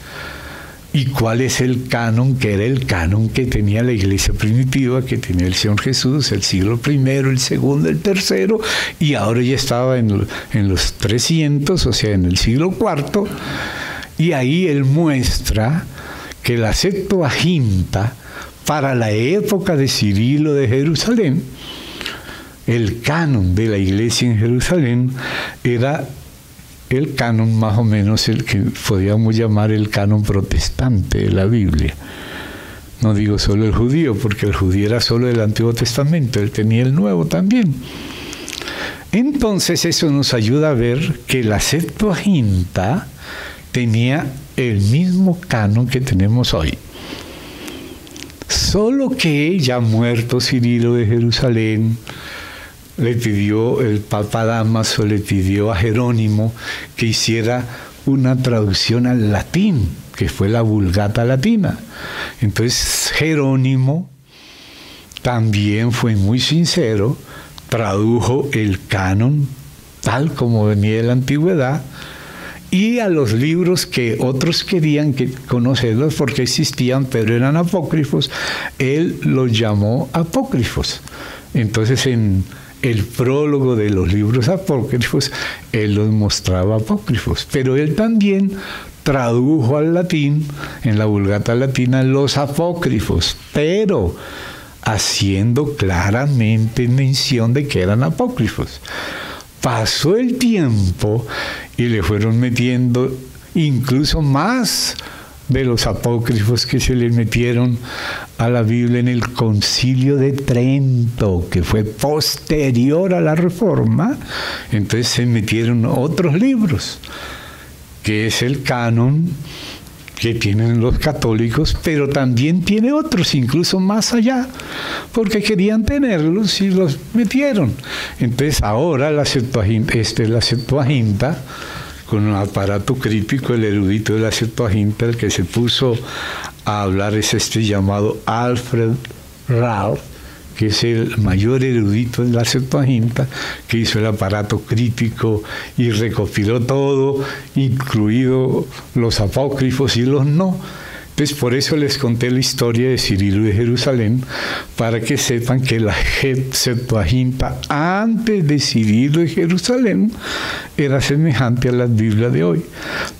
Speaker 1: y cuál es el canon, que era el canon que tenía la iglesia primitiva, que tenía el Señor Jesús, el siglo I, el segundo, el tercero, y ahora ya estaba en, en los 300, o sea, en el siglo IV, y ahí él muestra que la Septuaginta, para la época de Cirilo de Jerusalén, el canon de la iglesia en Jerusalén era el canon más o menos el que podríamos llamar el canon protestante de la Biblia. No digo solo el judío, porque el judío era solo el Antiguo Testamento, él tenía el Nuevo también. Entonces eso nos ayuda a ver que la Septuaginta tenía el mismo canon que tenemos hoy. Solo que ya muerto Cirilo de Jerusalén, le pidió, el Papa Damaso le pidió a Jerónimo que hiciera una traducción al latín, que fue la Vulgata Latina. Entonces Jerónimo también fue muy sincero, tradujo el canon tal como venía de la antigüedad, y a los libros que otros querían que conocerlos porque existían, pero eran apócrifos, él los llamó apócrifos. Entonces en el prólogo de los libros apócrifos, él los mostraba apócrifos, pero él también tradujo al latín, en la vulgata latina, los apócrifos, pero haciendo claramente mención de que eran apócrifos. Pasó el tiempo y le fueron metiendo incluso más de los apócrifos que se le metieron a la Biblia en el concilio de Trento, que fue posterior a la reforma, entonces se metieron otros libros, que es el canon que tienen los católicos, pero también tiene otros, incluso más allá, porque querían tenerlos y los metieron. Entonces ahora la Septuaginta, este, la Septuaginta con un aparato crítico, el erudito de la Septuaginta, el que se puso a hablar es este llamado Alfred Ralph, que es el mayor erudito de la Septuaginta, que hizo el aparato crítico y recopiló todo, incluido los apócrifos y los no. Entonces por eso les conté la historia de Cirilo de Jerusalén, para que sepan que la Septuaginta antes de Cirilo de Jerusalén era semejante a la Biblia de hoy,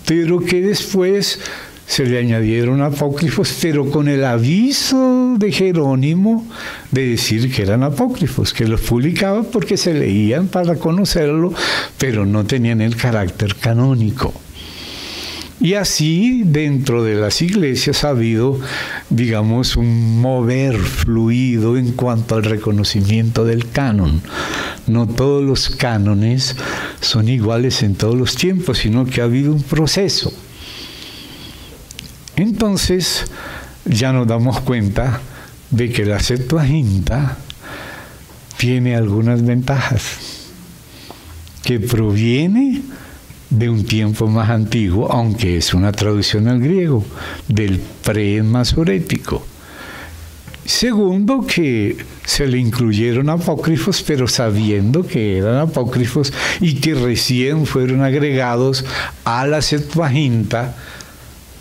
Speaker 1: pero que después se le añadieron apócrifos, pero con el aviso de Jerónimo de decir que eran apócrifos, que los publicaba porque se leían para conocerlo, pero no tenían el carácter canónico. Y así dentro de las iglesias ha habido, digamos, un mover fluido en cuanto al reconocimiento del canon. No todos los cánones son iguales en todos los tiempos, sino que ha habido un proceso. Entonces ya nos damos cuenta de que la Septuaginta tiene algunas ventajas, que proviene un tiempo más antiguo, aunque es una traducción al griego, del pre-masorético. Segundo, que se le incluyeron apócrifos, pero sabiendo que eran apócrifos y que recién fueron agregados a la Septuaginta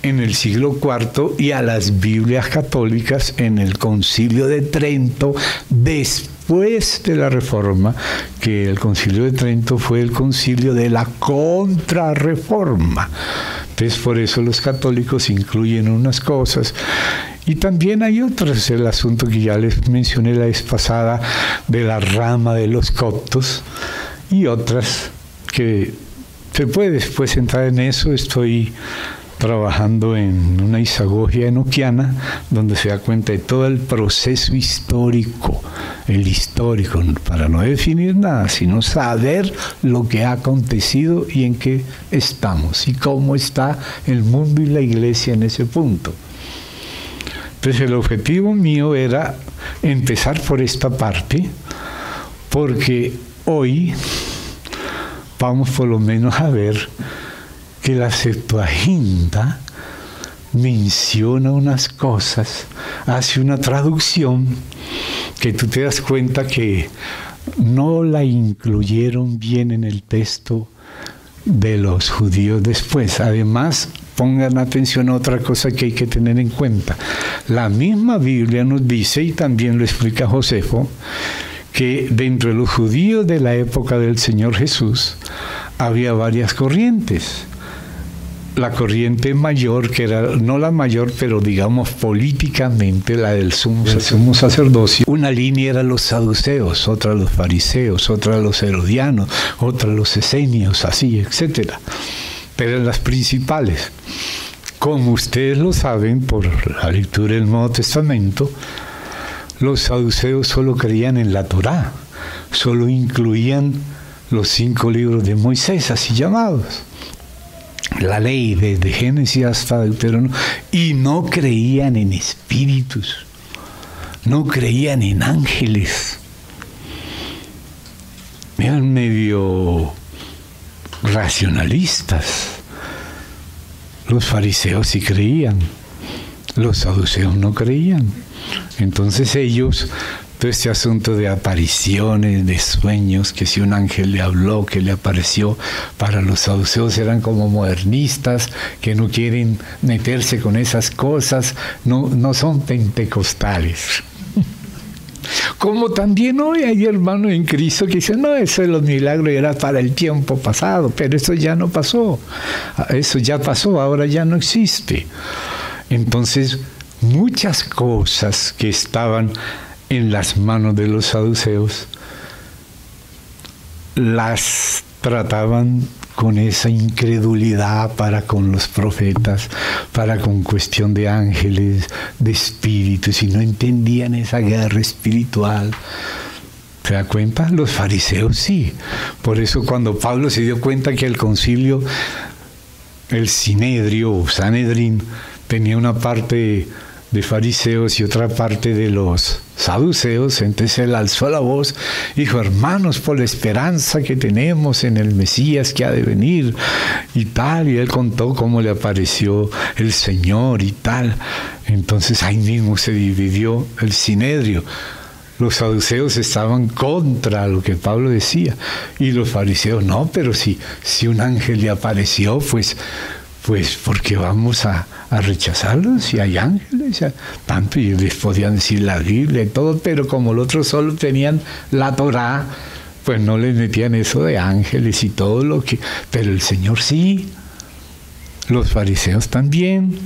Speaker 1: en el siglo IV y a las Biblias católicas en el Concilio de Trento después de la Reforma, que el Concilio de Trento fue el concilio de la contrarreforma. Entonces por eso los católicos incluyen unas cosas. Y también hay otras, el asunto que ya les mencioné la vez pasada de la rama de los coptos y otras que se puede después entrar en eso, estoy trabajando en una isagogia enoquiana donde se da cuenta de todo el proceso histórico, el histórico, para no definir nada, sino saber lo que ha acontecido y en qué estamos y cómo está el mundo y la iglesia en ese punto. Entonces el objetivo mío era empezar por esta parte, porque hoy vamos por lo menos a ver que la Septuaginta menciona unas cosas, hace una traducción que tú te das cuenta que no la incluyeron bien en el texto de los judíos después. Además, pongan atención a otra cosa que hay que tener en cuenta. La misma Biblia nos dice, y también lo explica Josefo, que dentro de los judíos de la época del Señor Jesús había varias corrientes la corriente mayor, que era no la mayor, pero digamos políticamente la del sumo, sacerdocio. Una línea era los saduceos, otra los fariseos, otra los herodianos, otra los esenios, así, etc. Pero las principales. Como ustedes lo saben por la lectura del Nuevo Testamento, los saduceos solo creían en la Torá, solo incluían los cinco libros de Moisés, así llamados la ley desde Génesis hasta Deuteronomio y no creían en espíritus, no creían en ángeles. Eran medio racionalistas. Los fariseos sí creían, los saduceos no creían. Entonces ellos todo este asunto de apariciones, de sueños, que si un ángel le habló, que le apareció, para los saduceos eran como modernistas, que no quieren meterse con esas cosas, no, no son pentecostales. [laughs] Como también hoy hay hermanos en Cristo que dicen, no, eso de los milagros era para el tiempo pasado, pero eso ya no pasó, eso ya pasó, ahora ya no existe. Entonces, muchas cosas que estaban en las manos de los saduceos, las trataban con esa incredulidad para con los profetas, para con cuestión de ángeles, de espíritus, y no entendían esa guerra espiritual. ¿Se da cuenta? Los fariseos sí. Por eso cuando Pablo se dio cuenta que el concilio, el Sinedrio o Sanedrín, tenía una parte de fariseos y otra parte de los saduceos, entonces él alzó la voz, dijo, hermanos, por la esperanza que tenemos en el Mesías que ha de venir y tal, y él contó cómo le apareció el Señor y tal. Entonces ahí mismo se dividió el sinedrio. Los saduceos estaban contra lo que Pablo decía y los fariseos no, pero si, si un ángel le apareció, pues pues porque vamos a, rechazarlos si hay ángeles, tanto y les podían decir la Biblia y todo, pero como los otros solo tenían la Torá, pues no les metían eso de ángeles y todo lo que, pero el Señor sí, los fariseos también.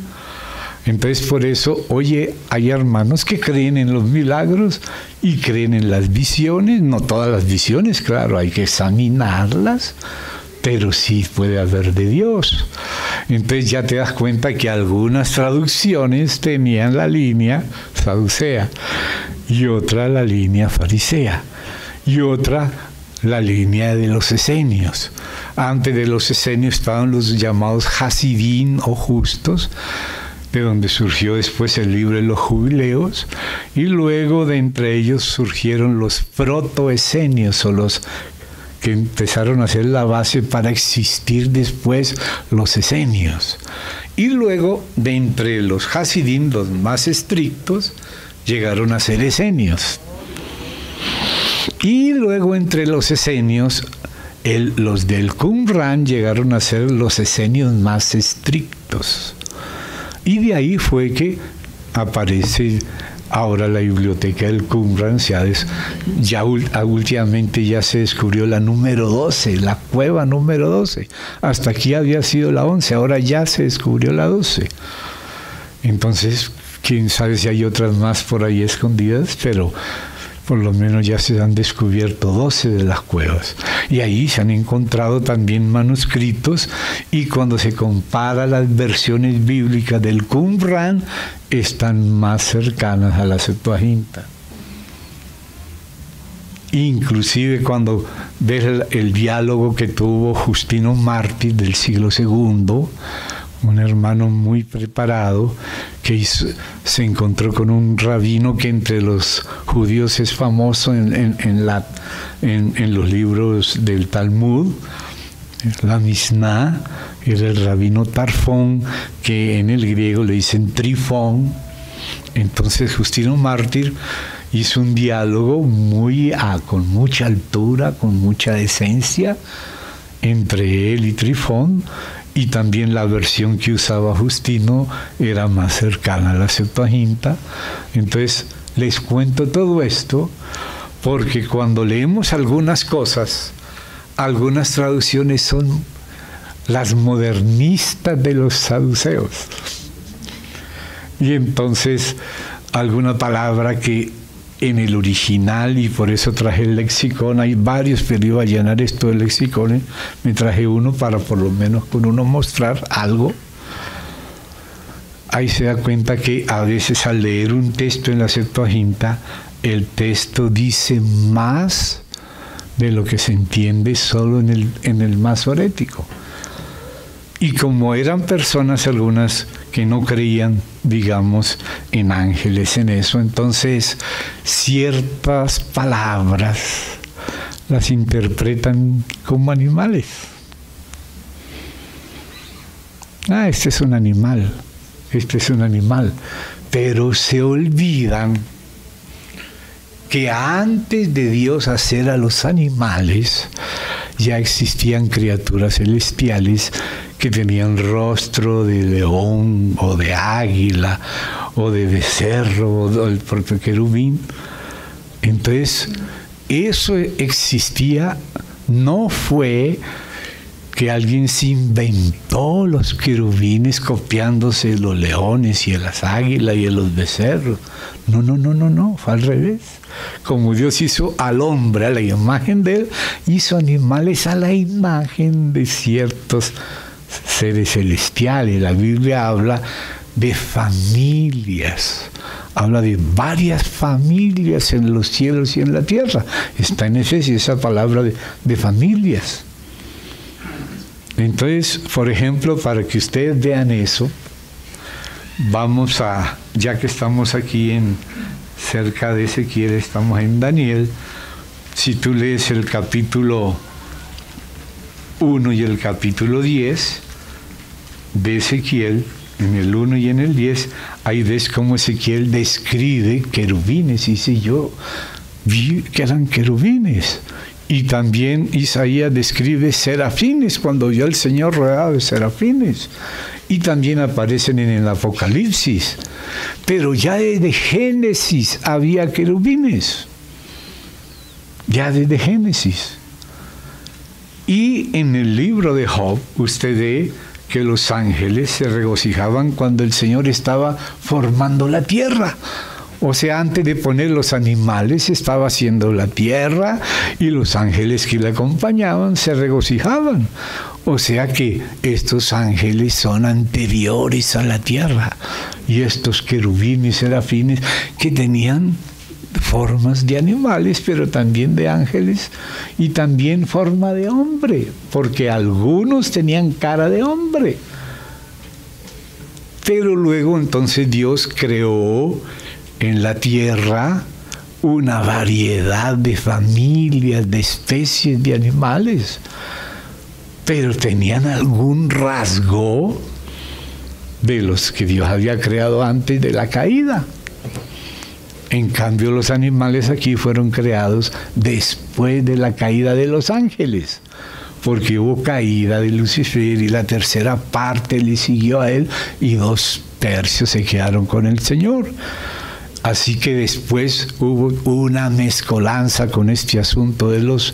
Speaker 1: Entonces por eso, oye, hay hermanos que creen en los milagros y creen en las visiones, no todas las visiones, claro, hay que examinarlas, pero sí puede haber de Dios. Entonces ya te das cuenta que algunas traducciones tenían la línea saducea y otra la línea farisea y otra la línea de los esenios. Antes de los esenios estaban los llamados Hasidim o justos, de donde surgió después el libro de los jubileos, y luego de entre ellos surgieron los protoesenios o los que empezaron a ser la base para existir después los esenios. Y luego, de entre los Hasidim, los más estrictos, llegaron a ser esenios. Y luego entre los esenios, los del Qumran llegaron a ser los esenios más estrictos. Y de ahí fue que aparece Ahora la biblioteca del Qumran se ha ya ah, últimamente ya se descubrió la número 12, la cueva número 12. Hasta aquí había sido la 11, ahora ya se descubrió la 12. Entonces, quién sabe si hay otras más por ahí escondidas, pero por lo menos ya se han descubierto 12 de las cuevas. Y ahí se han encontrado también manuscritos y cuando se compara las versiones bíblicas del Qumran, están más cercanas a la Septuaginta. Inclusive cuando ves el, diálogo que tuvo Justino Mártir del siglo II, un hermano muy preparado que se encontró con un rabino que entre los judíos es famoso en, los libros del Talmud, la Mishnah, era el rabino Tarfón, que en el griego le dicen Trifón. Entonces Justino Mártir hizo un diálogo muy ah, con mucha altura, con mucha esencia entre él y Trifón y también la versión que usaba Justino era más cercana a la Septuaginta. Entonces, les cuento todo esto porque cuando leemos algunas cosas, algunas traducciones son las modernistas de los saduceos. Y entonces, alguna palabra que en el original y por eso traje el lexicón. Hay varios, pero iba a llenar esto de lexicones. Me traje uno para por lo menos con uno mostrar algo. Ahí se da cuenta que a veces al leer un texto en la Septuaginta, el texto dice más de lo que se entiende solo en el, en el masorético. Y como eran personas algunas que no creían, digamos, en ángeles, en eso, entonces ciertas palabras las interpretan como animales. Ah, este es un animal, este es un animal, pero se olvidan que antes de Dios hacer a los animales, ya existían criaturas celestiales que tenían rostro de león o de águila o de becerro o del propio querubín. Entonces, eso existía, no fue que alguien se inventó los querubines copiándose los leones y de las águilas y de los becerros. No, no, no, no, no, fue al revés. Como Dios hizo al hombre a la imagen de él, hizo animales a la imagen de ciertos seres celestiales. La Biblia habla de familias, habla de varias familias en los cielos y en la tierra. Está en Efesios esa palabra de familias. Entonces, por ejemplo, para que ustedes vean eso, vamos a, ya que estamos aquí en cerca de Ezequiel, estamos en Daniel, si tú lees el capítulo 1 y el capítulo 10 de Ezequiel, en el 1 y en el 10, ahí ves cómo Ezequiel describe querubines. Y si yo vi que eran querubines. Y también Isaías describe serafines cuando vio al Señor rodeado de serafines. Y también aparecen en el Apocalipsis. Pero ya desde Génesis había querubines. Ya desde Génesis. Y en el libro de Job usted ve que los ángeles se regocijaban cuando el Señor estaba formando la tierra. O sea, antes de poner los animales estaba haciendo la tierra y los ángeles que le acompañaban se regocijaban. O sea que estos ángeles son anteriores a la tierra. Y estos querubines, serafines, que tenían formas de animales, pero también de ángeles y también forma de hombre, porque algunos tenían cara de hombre. Pero luego entonces Dios creó en la tierra una variedad de familias, de especies de animales, pero tenían algún rasgo de los que Dios había creado antes de la caída. En cambio, los animales aquí fueron creados después de la caída de los ángeles, porque hubo caída de Lucifer y la tercera parte le siguió a él y dos tercios se quedaron con el Señor. Así que después hubo una mezcolanza con este asunto de los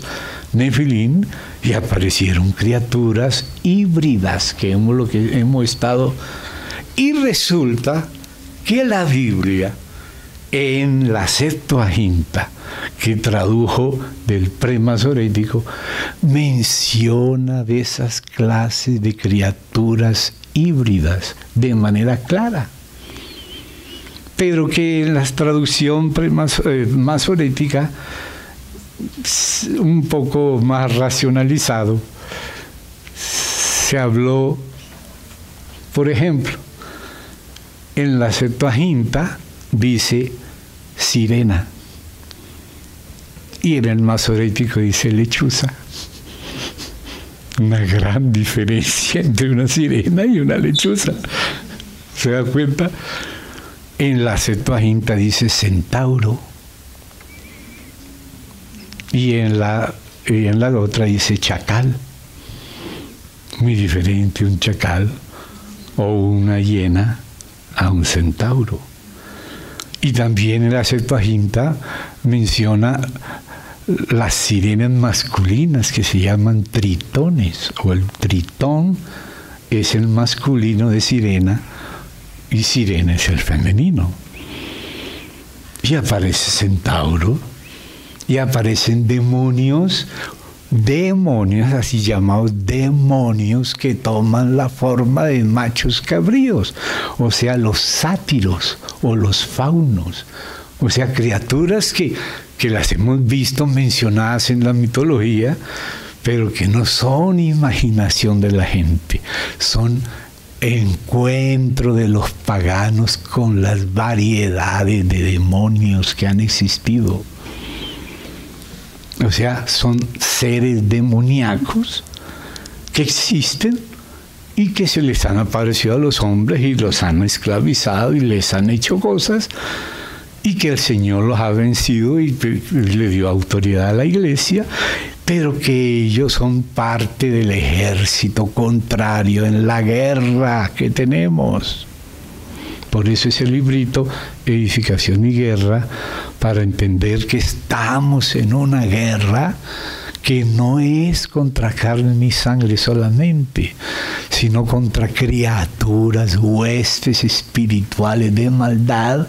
Speaker 1: Nefilín y aparecieron criaturas híbridas que hemos, lo que hemos estado. Y resulta que la Biblia, en la Septuaginta, que tradujo del premasorético, menciona de esas clases de criaturas híbridas de manera clara pero que en la traducción eh, masorética, un poco más racionalizado, se habló, por ejemplo, en la Septuaginta dice sirena y en el masorético dice lechuza. Una gran diferencia entre una sirena y una lechuza. ¿Se da cuenta? En la Septuaginta dice centauro. Y en la, en la otra dice chacal. Muy diferente un chacal o una hiena a un centauro. Y también en la Septuaginta menciona las sirenas masculinas que se llaman tritones, o el tritón es el masculino de sirena y Sirena es el femenino. Y aparece Centauro, y aparecen demonios, demonios, así llamados demonios, que toman la forma de machos cabríos, o sea, los sátiros o los faunos, o sea, criaturas que, que las hemos visto mencionadas en la mitología, pero que no son imaginación de la gente, son encuentro de los paganos con las variedades de demonios que han existido. O sea, son seres demoníacos que existen y que se les han aparecido a los hombres y los han esclavizado y les han hecho cosas y que el Señor los ha vencido y le dio autoridad a la iglesia pero que ellos son parte del ejército contrario en la guerra que tenemos. Por eso ese librito, Edificación y Guerra, para entender que estamos en una guerra que no es contra carne ni sangre solamente, sino contra criaturas, huestes espirituales de maldad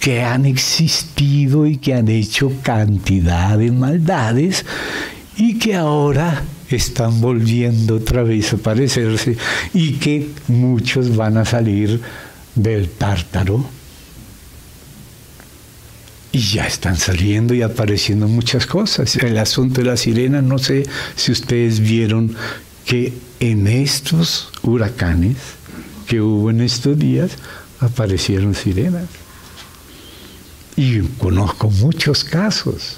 Speaker 1: que han existido y que han hecho cantidad de maldades y que ahora están volviendo otra vez a aparecerse y que muchos van a salir del tártaro. Y ya están saliendo y apareciendo muchas cosas. El asunto de la sirena, no sé si ustedes vieron que en estos huracanes que hubo en estos días aparecieron sirenas. Y conozco muchos casos,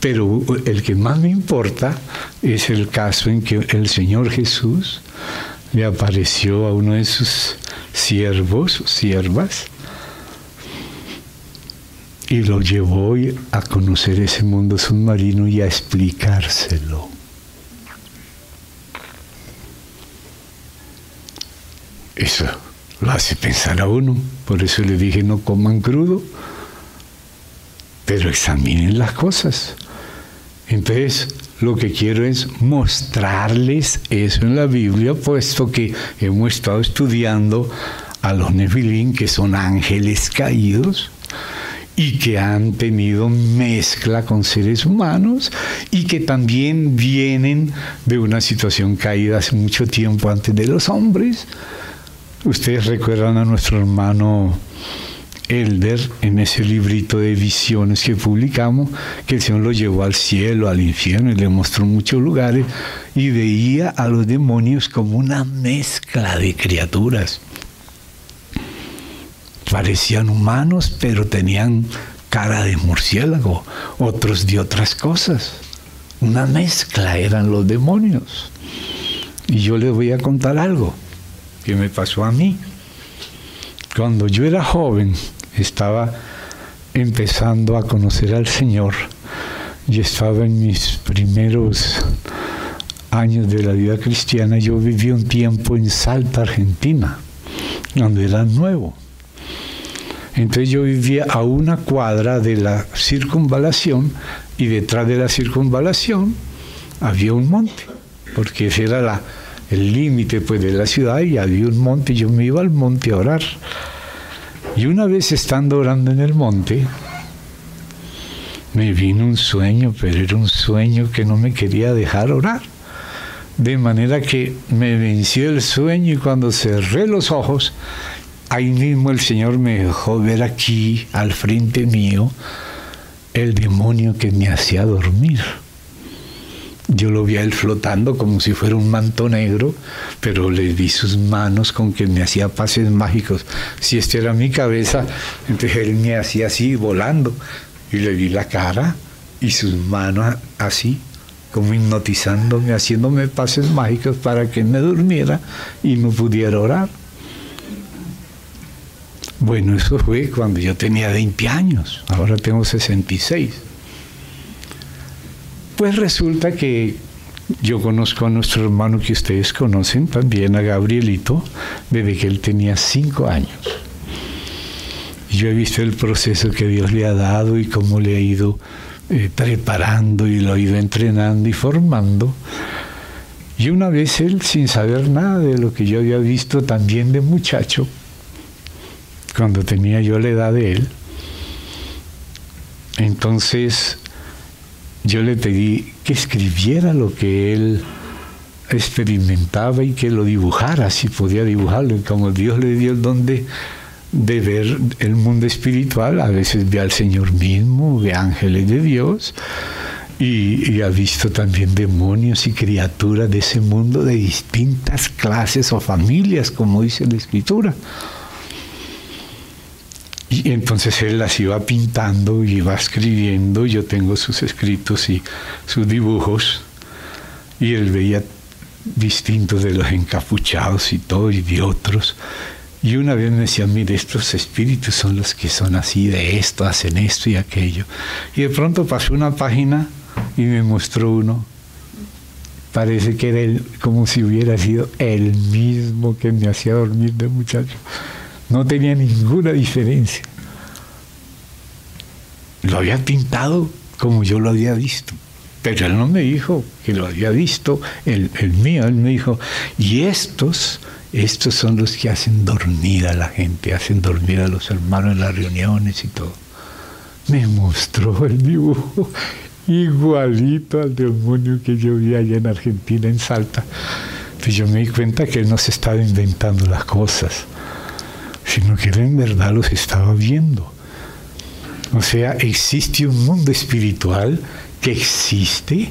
Speaker 1: pero el que más me importa es el caso en que el Señor Jesús le apareció a uno de sus siervos, siervas, y lo llevó a conocer ese mundo submarino y a explicárselo. Eso lo hace pensar a uno. Por eso le dije no coman crudo, pero examinen las cosas. Entonces, lo que quiero es mostrarles eso en la Biblia, puesto que hemos estado estudiando a los Nefilín, que son ángeles caídos, y que han tenido mezcla con seres humanos y que también vienen de una situación caída hace mucho tiempo antes de los hombres. Ustedes recuerdan a nuestro hermano Elder en ese librito de visiones que publicamos, que el Señor lo llevó al cielo, al infierno y le mostró muchos lugares y veía a los demonios como una mezcla de criaturas parecían humanos, pero tenían cara de murciélago, otros de otras cosas. Una mezcla eran los demonios. Y yo les voy a contar algo que me pasó a mí. Cuando yo era joven, estaba empezando a conocer al Señor y estaba en mis primeros años de la vida cristiana. Yo viví un tiempo en Salta, Argentina, cuando era nuevo. Entonces yo vivía a una cuadra de la circunvalación y detrás de la circunvalación había un monte, porque ese era el límite pues, de la ciudad y había un monte yo me iba al monte a orar. Y una vez estando orando en el monte, me vino un sueño, pero era un sueño que no me quería dejar orar. De manera que me venció el sueño y cuando cerré los ojos, ahí mismo el Señor me dejó ver aquí, al frente mío, el demonio que me hacía dormir. Yo lo vi a él flotando como si fuera un manto negro, pero le vi sus manos con que me hacía pases mágicos. Si esta era mi cabeza, entonces él me hacía así, volando. Y le vi la cara y sus manos así, como hipnotizándome, haciéndome pases mágicos para que me durmiera y no pudiera orar. Bueno, eso fue cuando yo tenía 20 años, ahora tengo 66. Pues resulta que yo conozco a nuestro hermano que ustedes conocen también, a Gabrielito, desde que él tenía 5 años. Yo he visto el proceso que Dios le ha dado y cómo le ha ido eh, preparando y lo ha ido entrenando y formando. Y una vez él, sin saber nada de lo que yo había visto también de muchacho, cuando tenía yo la edad de él. Entonces yo le pedí que escribiera lo que él experimentaba y que lo dibujara, si podía dibujarlo. Y como Dios le dio el don de, ver el mundo espiritual, a veces ve al Señor mismo, ve ángeles de Dios. Y, y, ha visto también demonios y criaturas de ese mundo de distintas clases o familias, como dice la Escritura. Y entonces él las iba pintando iba escribiendo. Yo tengo sus escritos y sus dibujos. Y él veía distintos de los encapuchados y todo, y de otros. Y una vez me decía, mire, estos espíritus son los que son así de esto, hacen esto y aquello. Y de pronto pasó una página y me mostró uno. Parece que era él, como si hubiera sido el mismo que me hacía dormir de muchacho. No tenía ninguna diferencia. Lo había pintado como yo lo había visto. Pero él no me dijo que lo había visto, el, mío, él me dijo, y estos, estos son los que hacen dormir a la gente, hacen dormir a los hermanos en las reuniones y todo. Me mostró el dibujo igualito al demonio que yo vi allá en Argentina, en Salta. Pues yo me di cuenta que él no se estaba inventando las cosas sino que él en verdad los estaba viendo. O sea, existe un mundo espiritual que existe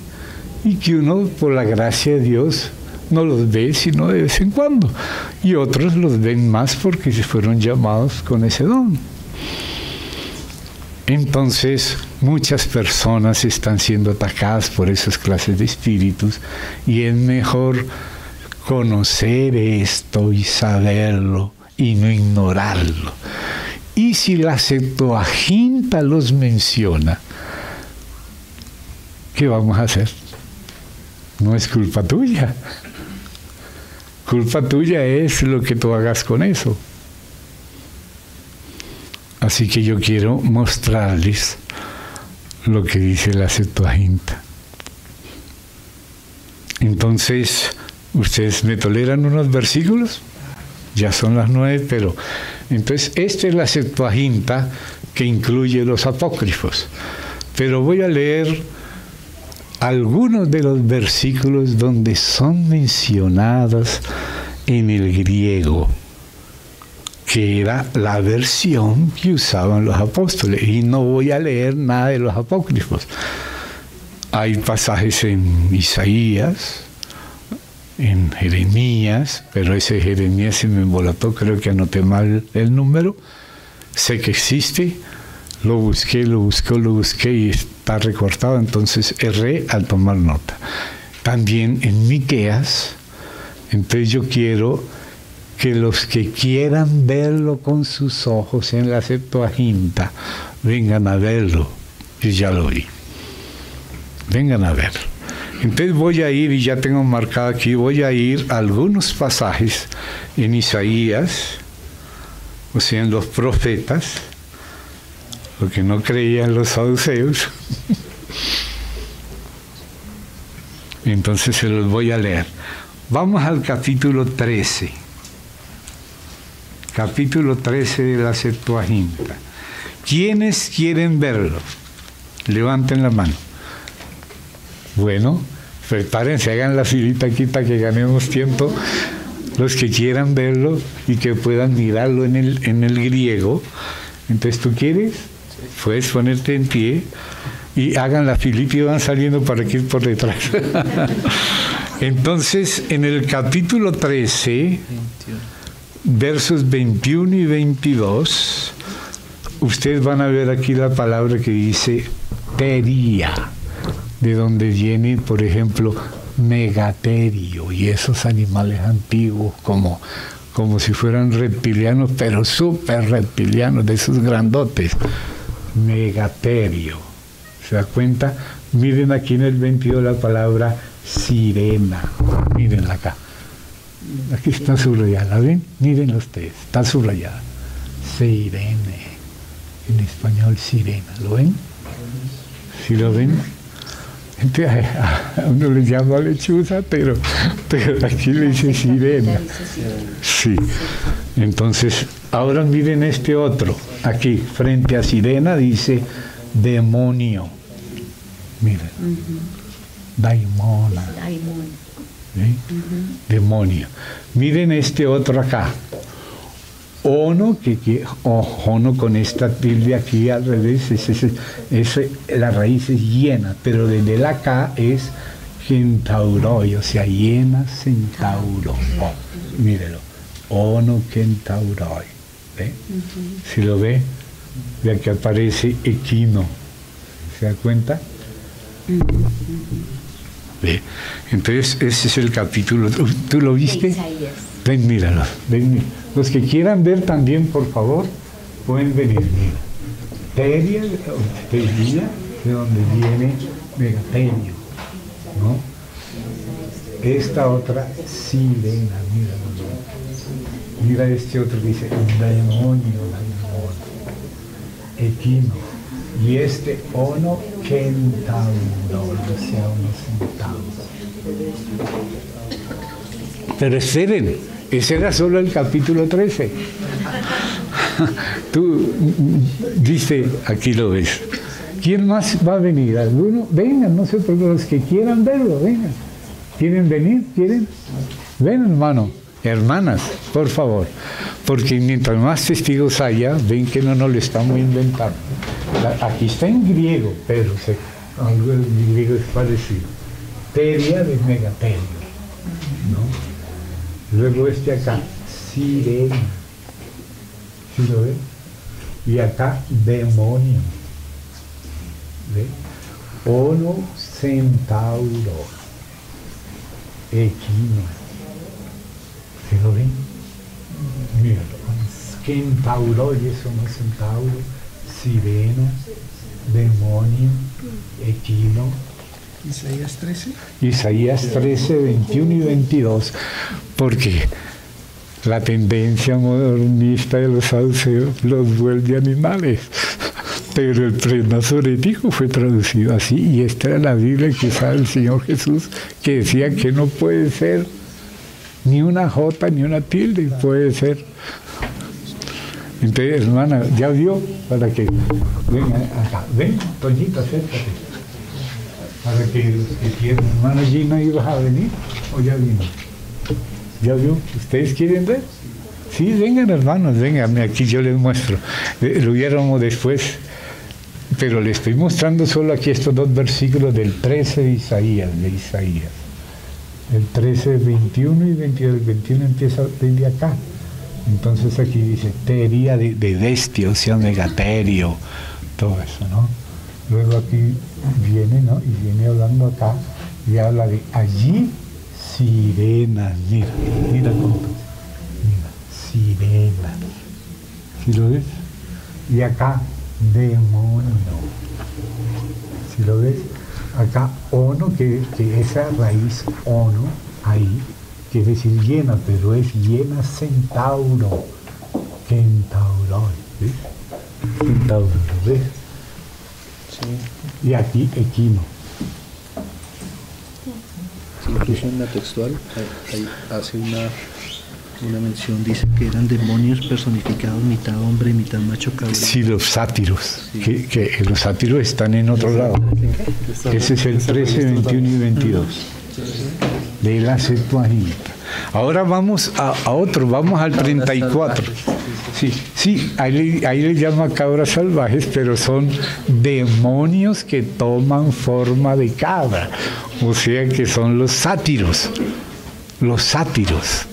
Speaker 1: y que uno, por la gracia de Dios, no los ve sino de vez en cuando. Y otros los ven más porque se fueron llamados con ese don. Entonces, muchas personas están siendo atacadas por esas clases de espíritus y es mejor conocer esto y saberlo y no ignorarlo. Y si la Septuaginta los menciona, ¿qué vamos a hacer? No es culpa tuya. Culpa tuya es lo que tú hagas con eso. Así que yo quiero mostrarles lo que dice la Septuaginta. Entonces, ¿ustedes me toleran unos versículos? Ya son las nueve, pero entonces esta es la Septuaginta que incluye los apócrifos. Pero voy a leer algunos de los versículos donde son mencionados en el griego, que era la versión que usaban los apóstoles. Y no voy a leer nada de los apócrifos. Hay pasajes en Isaías, en Jeremías, pero ese Jeremías se me embolató, creo que anoté mal el número. Sé que existe, lo busqué, lo busqué, lo busqué y está recortado, entonces erré al tomar nota. También en Miqueas, entonces yo quiero que los que quieran verlo con sus ojos en la Septuaginta, vengan a verlo. Yo ya lo vi. Vengan a verlo. Entonces voy a ir, y ya tengo marcado aquí, voy a ir a algunos pasajes en Isaías, o sea, en los profetas, porque no creían los saduceos. [laughs] Entonces se los voy a leer. Vamos al capítulo 13. Capítulo 13 de la Septuaginta. ¿Quiénes quieren verlo? Levanten la mano. Bueno, prepárense, hagan la filita aquí para que ganemos tiempo. Los que quieran verlo y que puedan mirarlo en el, en el griego. Entonces, ¿tú quieres? Puedes ponerte en pie y hagan la filita y van saliendo para aquí por detrás. [laughs] Entonces, en el capítulo 13, versos 21 y 22, ustedes van a ver aquí la palabra que dice teria de donde viene, por ejemplo, megaterio y esos animales antiguos como, como si fueran reptilianos, pero súper reptilianos, de esos grandotes. Megaterio. ¿Se da cuenta? Miren aquí en el 22 la palabra sirena. Mírenla acá. Aquí está subrayada, ¿ven? Miren ustedes, está subrayada. Sirene. En español, sirena. ¿Lo ven? ¿Sí lo ven? A uno le llama lechuza, pero, pero aquí le dice sirena. Sí. Entonces, ahora miren este otro. Aquí, frente a sirena, dice demonio. Miren. Daimona. Demonio. Miren este otro acá. Ono, que, ono con esta tilde aquí al revés, es, la raíz es llena, pero desde la K es centauroi, o sea, llena centauro. Oh, mírelo. Ono centauroi. ¿Ve? Si lo ve, de aquí aparece equino. ¿Se da cuenta? ¿Ve? Entonces, ese es el capítulo. ¿Tú lo viste? Ven, míralo. Ven, Los que quieran ver también, por favor, pueden venir. Teria, teria, de donde viene megateño. ¿no? Esta otra sirena, mira. Mira este otro dice demonio. Equino. Y este ono centauro, o sea, uno centauro. Pero esperen, ese era solo el capítulo 13. Tú dice, aquí lo ves. ¿Quién más va a venir? ¿Alguno? Vengan, no sé por los que quieran verlo, vengan. ¿Quieren venir? ¿Quieren? Ven, hermano, hermanas, por favor. Porque mientras más testigos haya, ven que no nos lo estamos inventando. Aquí está en griego, pero se, algo en griego es parecido. Teria de megaterio. ¿no? Luego este acá, sirena. ¿Sí lo ve? Y acá, demonio. ¿Ve? Ono centauro. Equino. ¿Sí lo ven? Míralo. Kentauro, y eso no centauro, sirena, demonio, equino.
Speaker 2: Isaías 13.
Speaker 1: Isaías 13, 21 y 22. Porque la tendencia modernista de los saduceos los vuelve animales. Pero el prenazorético fue traducido así, y esta era la Biblia que usaba el Señor Jesús, que decía que no puede ser ni una J ni una tilde, puede ser. Entonces, hermana, ya vio para que venga acá. Ven, Toñita, acércate. Para que que quieran. Hermana Gina, ¿ibas a venir o ya vino? ¿Ya vio? ¿Ustedes quieren ver? Sí, vengan hermanos, vengan, aquí yo les muestro. Eh, lo viéramos después, pero le estoy mostrando solo aquí estos dos versículos del 13 de Isaías, de Isaías. El 13, 21 y 22, el 21 empieza desde acá. Entonces aquí dice teria de, de bestia, o sea, megaterio, todo eso, ¿no? Luego aquí viene, ¿no? Y viene hablando acá y habla de allí sirenas, mira, mira cómo, mira, sirenas. ¿Sí lo ves? Y acá demonio. ¿Sí lo ves? Acá ono, que, que esa raíz ono, ahí, quiere decir llena, pero es llena centauro, centauro, ¿ves? Centauro, ¿ves?
Speaker 2: Sí.
Speaker 1: Y aquí equino.
Speaker 2: Sí, incluso en la textual ahí- ahí hace una, una mención, dice que eran demonios personificados, mitad hombre, mitad macho cabrío.
Speaker 1: Sí, los sátiros, que, que los sátiros están en otro lado. Ese es el 13, 21 y 22 de la Septuaginta. Ahora vamos a, a otro, vamos al 34. Sí, sí, ahí le, llama cabras salvajes, pero son demonios que toman forma de cabra. O sea que son los sátiros. Los sátiros.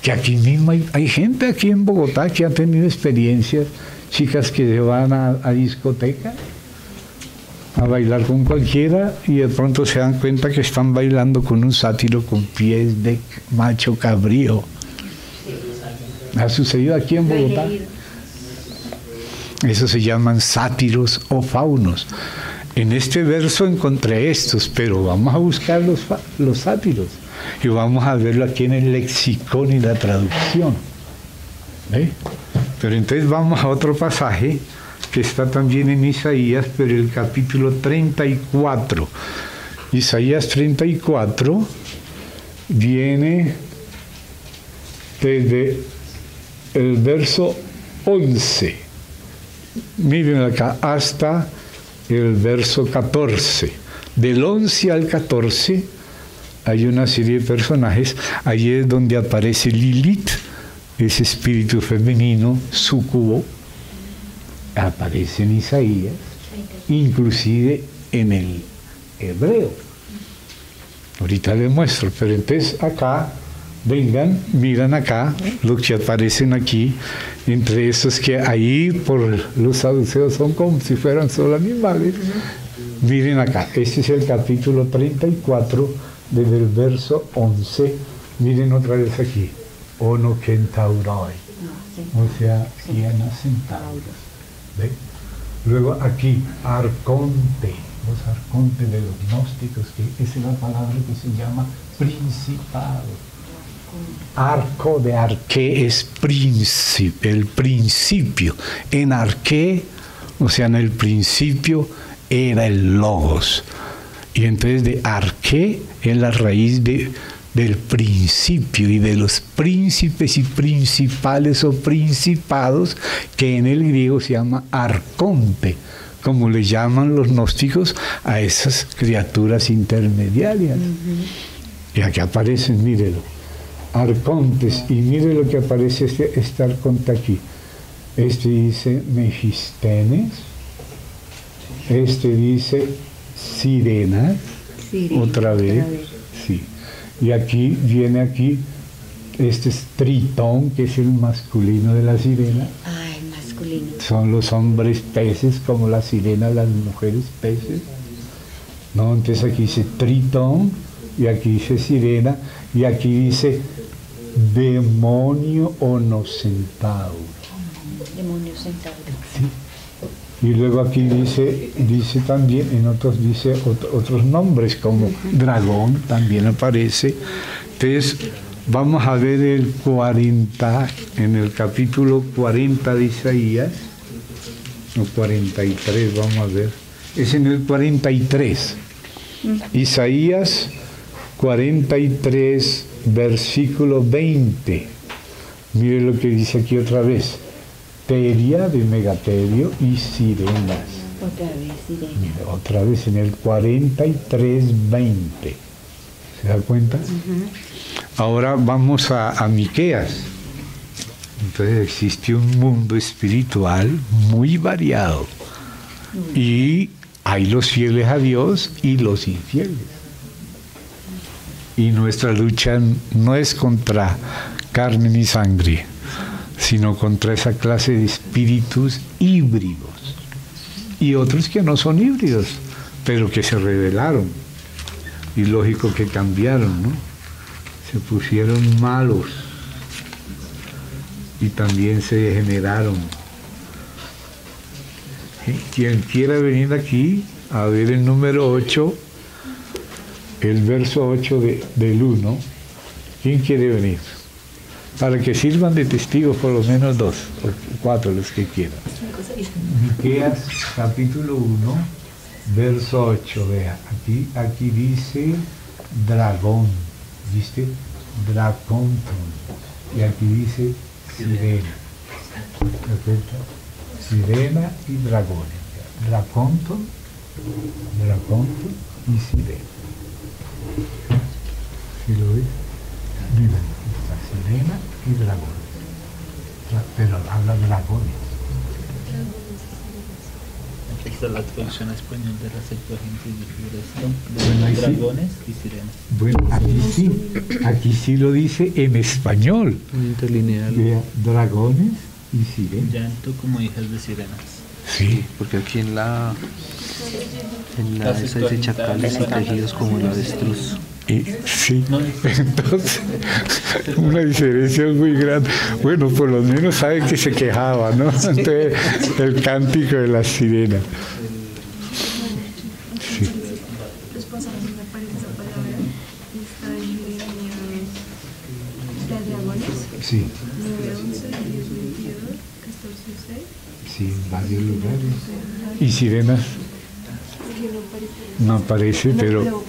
Speaker 1: Que aquí mismo hay, hay gente aquí en Bogotá que ha tenido experiencias, chicas que se van a, a discoteca a bailar con cualquiera y de pronto se dan cuenta que están bailando con un sátiro con pies de macho cabrío. Ha sucedido aquí en Bogotá. Eso se llaman sátiros o faunos. En este verso encontré estos, pero vamos a buscar los, los sátiros y vamos a verlo aquí en el lexicón y la traducción. Pero entonces vamos a otro pasaje que está también en Isaías, pero el capítulo 34. Isaías 34 viene desde el verso 11. Miren acá, hasta el verso 14. Del 11 al 14 hay una serie de personajes. Allí es donde aparece Lilith, ese espíritu femenino, sucubo, aparece en Isaías, inclusive en el hebreo. Ahorita les muestro, pero entonces acá, vengan, miran acá, lo que aparecen aquí, entre esos que ahí por los saduceos son como si fueran solo animales. Miren acá, este es el capítulo 34, desde el verso 11. Miren otra vez aquí, ono kentauroi, o sea, hienas centauros. Luego aquí, arconte, los arcontes de los gnósticos, que es la palabra que se llama principado. Arco de arqué es príncipe, el principio. En arqué, o sea, en el principio era el logos. Y entonces de arqué es la raíz de, del principio y de los príncipes y principales o principados que en el griego se llama arconte, como le llaman los gnósticos a esas criaturas intermediarias. Y aquí aparecen, mírelo, arcontes, y mire lo que aparece este, este arconte aquí. Este dice Megistenes, este dice Sirena,
Speaker 3: Sirena,
Speaker 1: otra vez. Y aquí viene aquí, este es Tritón, que es el masculino de la sirena.
Speaker 3: Ay, masculino.
Speaker 1: Son los hombres peces, como la sirena, las mujeres peces. ¿No? Entonces aquí dice Tritón, y aquí dice Sirena, y aquí dice demonio onocentauro.
Speaker 3: Demonio centauro.
Speaker 1: Y luego aquí dice, dice también, en otros dice ot- otros nombres como dragón también aparece. Entonces, vamos a ver el 40, en el capítulo 40 de Isaías, o 43, vamos a ver. Es en el 43. Isaías 43, versículo 20. Mire lo que dice aquí otra vez. Teria de megaterio y sirenas.
Speaker 3: Otra vez, sirena.
Speaker 1: Otra vez en el 43, 20. ¿Se da cuenta? Ahora vamos a, a Miqueas. Entonces existe un mundo espiritual muy variado. Y hay los fieles a Dios y los infieles. Y nuestra lucha no es contra carne ni sangre, sino contra esa clase de espíritus híbridos. Y otros que no son híbridos, pero que se rebelaron. Y lógico que cambiaron, ¿no? Se pusieron malos y también se degeneraron. Quien quiera venir aquí a ver el número 8, el verso 8 de- del 1, ¿quién quiere venir? Para que sirvan de testigos por lo menos dos o cuatro los que quieran. Miqueas capítulo 1, verso 8, vea, aquí, aquí dice dragón, ¿viste? Draconton. Y aquí dice sirena. Sirena y dragones. Draconton, draconton y sirena. ¿Sí lo ves? Mira, sirena y dragones. Dra- Pero habla dragones.
Speaker 4: Aquí está la traducción a español de la Septuaginta y de
Speaker 1: sí.
Speaker 4: dragones y sirenas.
Speaker 1: Bueno, aquí sí, aquí sí lo dice en español.
Speaker 2: Interlineal.
Speaker 1: Vea, dragones y sirenas.
Speaker 4: Llanto como hijas de sirenas.
Speaker 1: Sí.
Speaker 2: Porque aquí en la. En la
Speaker 4: La
Speaker 2: esa dice chacales protegidos como el avestruz.
Speaker 1: Y, sí,
Speaker 4: No, [laughs]
Speaker 1: entonces, una diferencia muy grande. Bueno, por lo menos sabe que se quejaba, ¿no? Entonces, el cántico de la sirena. Sí.
Speaker 5: de dragones
Speaker 1: Sí,
Speaker 5: 9, 11, 10, 22, 14, 6
Speaker 1: sí, en varios lugares. ¿Y sirenas?
Speaker 5: no aparece
Speaker 1: pero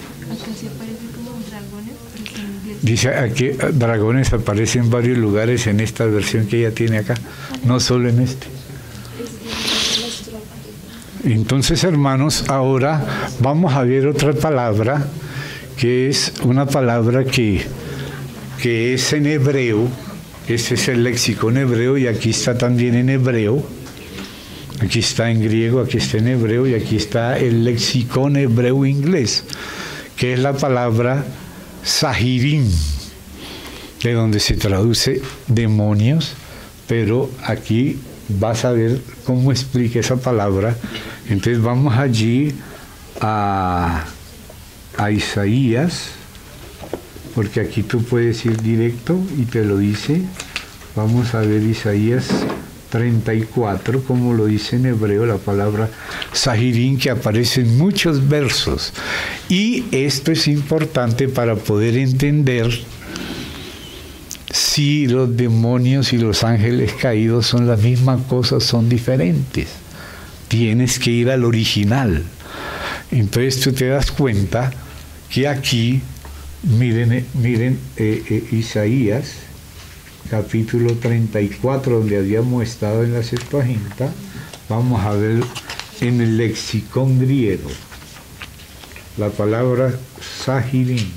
Speaker 1: dice aquí dragones aparece en varios lugares en esta versión que ella tiene acá, no solo en este. Entonces, hermanos, ahora vamos a ver otra palabra que es una palabra que, que es en hebreo. Este es el lexicón hebreo y aquí está también en hebreo. Aquí está en griego, aquí está en hebreo y aquí está el lexicón hebreo inglés, que es la palabra sahirim, de donde se traduce demonios, pero aquí vas a ver cómo explica esa palabra. Entonces vamos allí a, a Isaías, porque aquí tú puedes ir directo y te lo dice. Vamos a ver Isaías 34, como lo dice en hebreo la palabra Sahirín, que aparece en muchos versos. Y esto es importante para poder entender si los demonios y los ángeles caídos son la misma cosa, son diferentes. Tienes que ir al original. Entonces tú te das cuenta que aquí, miren, eh, miren eh, eh, Isaías, capítulo 34, donde habíamos estado en la Septuaginta, vamos a ver en el lexicón griego la palabra sahirim.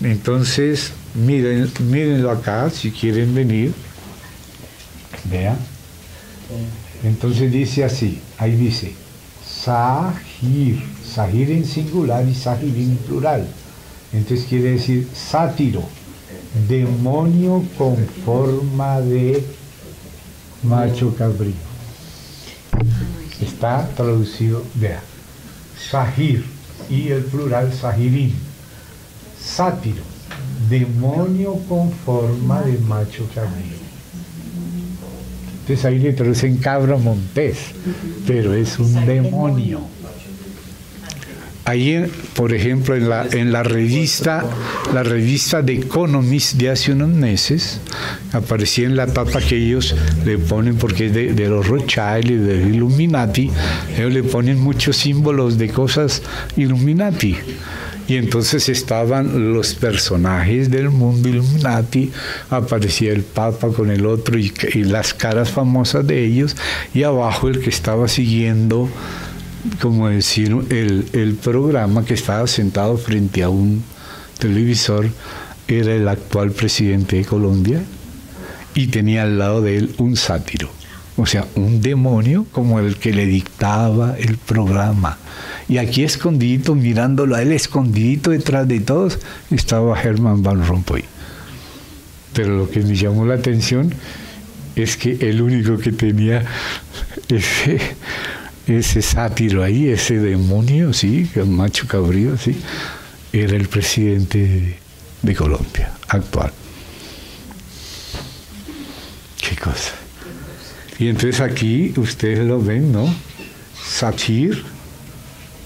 Speaker 1: Entonces, miren, mírenlo acá si quieren venir. Vean. Entonces dice así, ahí dice, Sahir, Sahir en singular y Sahir en plural. Entonces quiere decir sátiro, demonio con forma de macho cabrío. Está traducido, vea, Sahir y el plural Sahirín. sátiro, demonio con forma de macho cabrío. Entonces ahí le traducen cabra montés, pero es un demonio. Ahí, por ejemplo, en la, en la revista, la revista The Economist de hace unos meses, aparecía en la tapa que ellos le ponen, porque es de, de los Rothschild y de Illuminati, ellos le ponen muchos símbolos de cosas Illuminati. Y entonces estaban los personajes del mundo Illuminati, aparecía el Papa con el otro y las caras famosas de ellos, y abajo el que estaba siguiendo como decir, el, el programa que estaba sentado frente a un televisor era el actual presidente de Colombia y tenía al lado de él un sátiro, o sea, un demonio como el que le dictaba el programa. Y aquí escondidito, mirándolo a él, escondidito detrás de todos, estaba Herman Van Rompuy. Pero lo que me llamó la atención es que el único que tenía [laughs] ese, ese sátiro ahí, ese demonio, sí, el macho cabrío, sí, era el presidente de, Colombia actual. Qué cosa. Y entonces aquí ustedes lo ven, ¿no? Satir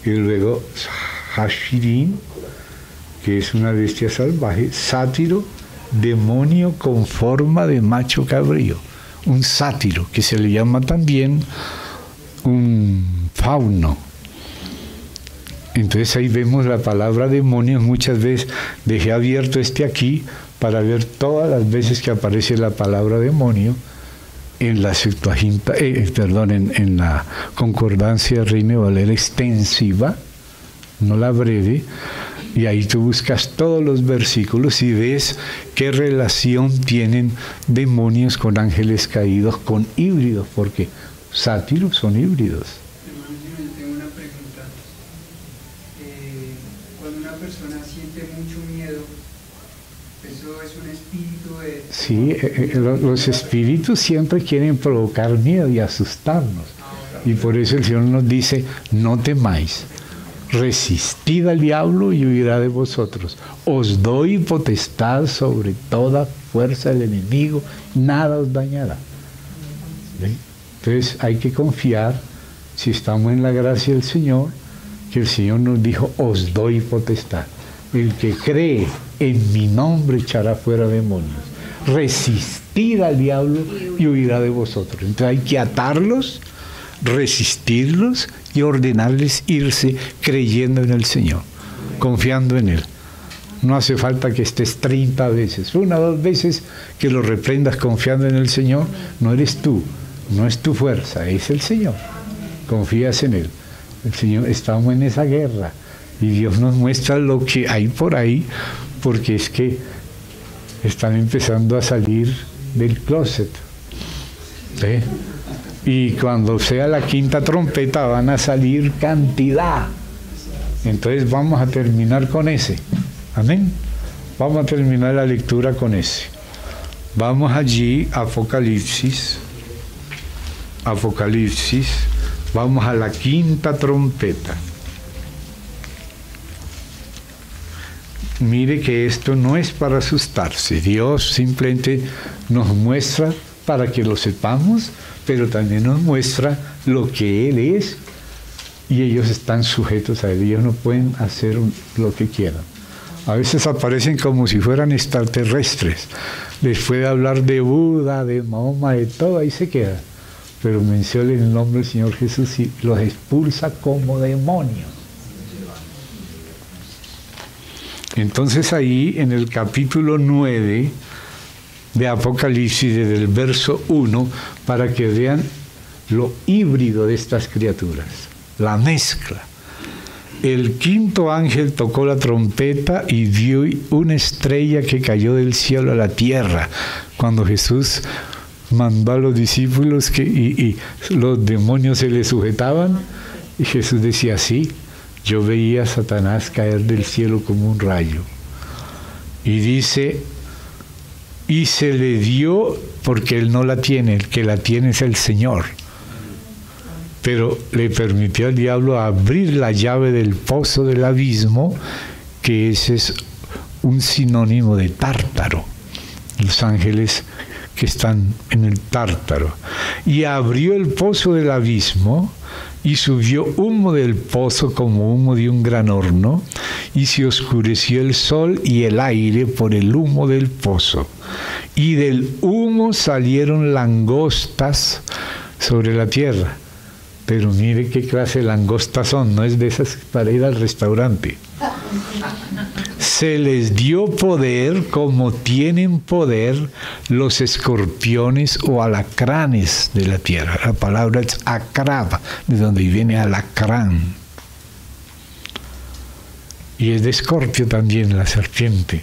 Speaker 1: y luego Hashirin, que es una bestia salvaje, sátiro, demonio con forma de macho cabrío, un sátiro que se le llama también un fauno. Entonces ahí vemos la palabra demonio, muchas veces dejé abierto este aquí para ver todas las veces que aparece la palabra demonio en la Septuaginta, eh, perdón, en, en la concordancia Reina Valera extensiva, no la breve, y ahí tú buscas todos los versículos y ves qué relación tienen demonios con ángeles caídos, con híbridos, porque sátiros son híbridos.
Speaker 6: Hermano, yo tengo una pregunta. Eh, cuando una persona siente mucho miedo, ¿eso es un espíritu de...
Speaker 1: Sí, eh, eh, lo- los espíritus siempre quieren provocar miedo y asustarnos. Y por eso el Señor nos dice, no temáis, resistid al diablo y huirá de vosotros. Os doy potestad sobre toda fuerza del enemigo, nada os dañará. Entonces hay que confiar, si estamos en la gracia del Señor, que el Señor nos dijo, os doy potestad. El que cree en mi nombre echará fuera demonios. Resistid al diablo y huirá de vosotros. Entonces hay que atarlos, resistirlos y ordenarles irse creyendo en el Señor, confiando en Él. No hace falta que estés 30 veces, una o dos veces que lo reprendas confiando en el Señor. No eres tú, no es tu fuerza, es el Señor. Confías en Él. El Señor, estamos en esa guerra y Dios nos muestra lo que hay por ahí, porque es que están empezando a salir del closet. ¿Ve? Y cuando sea la quinta trompeta van a salir cantidad. Entonces vamos a terminar con ese. Amén. Vamos a terminar la lectura con ese. Vamos allí, Apocalipsis. Apocalipsis. Vamos a la quinta trompeta. Mire que esto no es para asustarse. Dios simplemente nos muestra para que lo sepamos, pero también nos muestra lo que Él es y ellos están sujetos a Él. Ellos no pueden hacer lo que quieran. A veces aparecen como si fueran extraterrestres. Les puede hablar de Buda, de Mahoma, de todo, ahí se queda. Pero menciona el nombre del Señor Jesús y los expulsa como demonios. Entonces ahí en el capítulo 9 de Apocalipsis, desde el verso 1, para que vean lo híbrido de estas criaturas, la mezcla. El quinto ángel tocó la trompeta y vio una estrella que cayó del cielo a la tierra. Cuando Jesús mandó a los discípulos que, y, y los demonios se le sujetaban, y Jesús decía, sí, yo veía a Satanás caer del cielo como un rayo. Y dice, y se le dio porque él no la tiene, el que la tiene es el Señor. Pero le permitió al diablo abrir la llave del pozo del abismo, que ese es un sinónimo de tártaro. Los ángeles que están en el tártaro. Y abrió el pozo del abismo y subió humo del pozo como humo de un gran horno, y se oscureció el sol y el aire por el humo del pozo. Y del humo salieron langostas sobre la tierra. Pero mire qué clase de langostas son, no es de esas para ir al restaurante se les dio poder como tienen poder los escorpiones o alacranes de la tierra. La palabra es acraba, de donde viene alacrán. Y es de escorpio también la serpiente.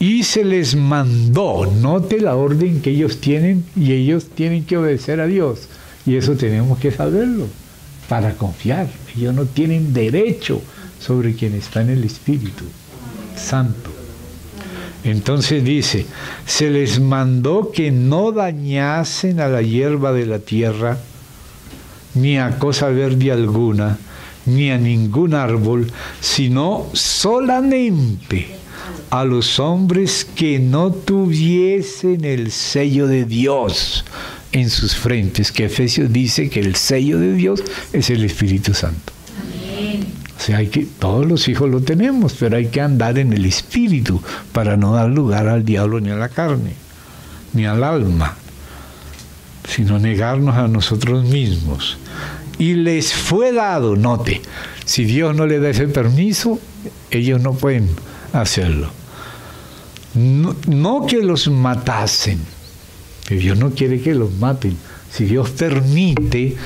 Speaker 1: Y se les mandó, note la orden que ellos tienen y ellos tienen que obedecer a Dios. Y eso tenemos que saberlo para confiar. Ellos no tienen derecho sobre quien está en el Espíritu Santo. Entonces dice, se les mandó que no dañasen a la hierba de la tierra, ni a cosa verde alguna, ni a ningún árbol, sino solamente a los hombres que no tuviesen el sello de Dios en sus frentes, que Efesios dice que el sello de Dios es el Espíritu Santo sea, hay que, todos los hijos lo tenemos, pero hay que andar en el espíritu para no dar lugar al diablo ni a la carne, ni al alma, sino negarnos a nosotros mismos. Y les fue dado, note, si Dios no le da ese permiso, ellos no pueden hacerlo. No, no que los matasen, Dios no quiere que los maten. Si Dios permite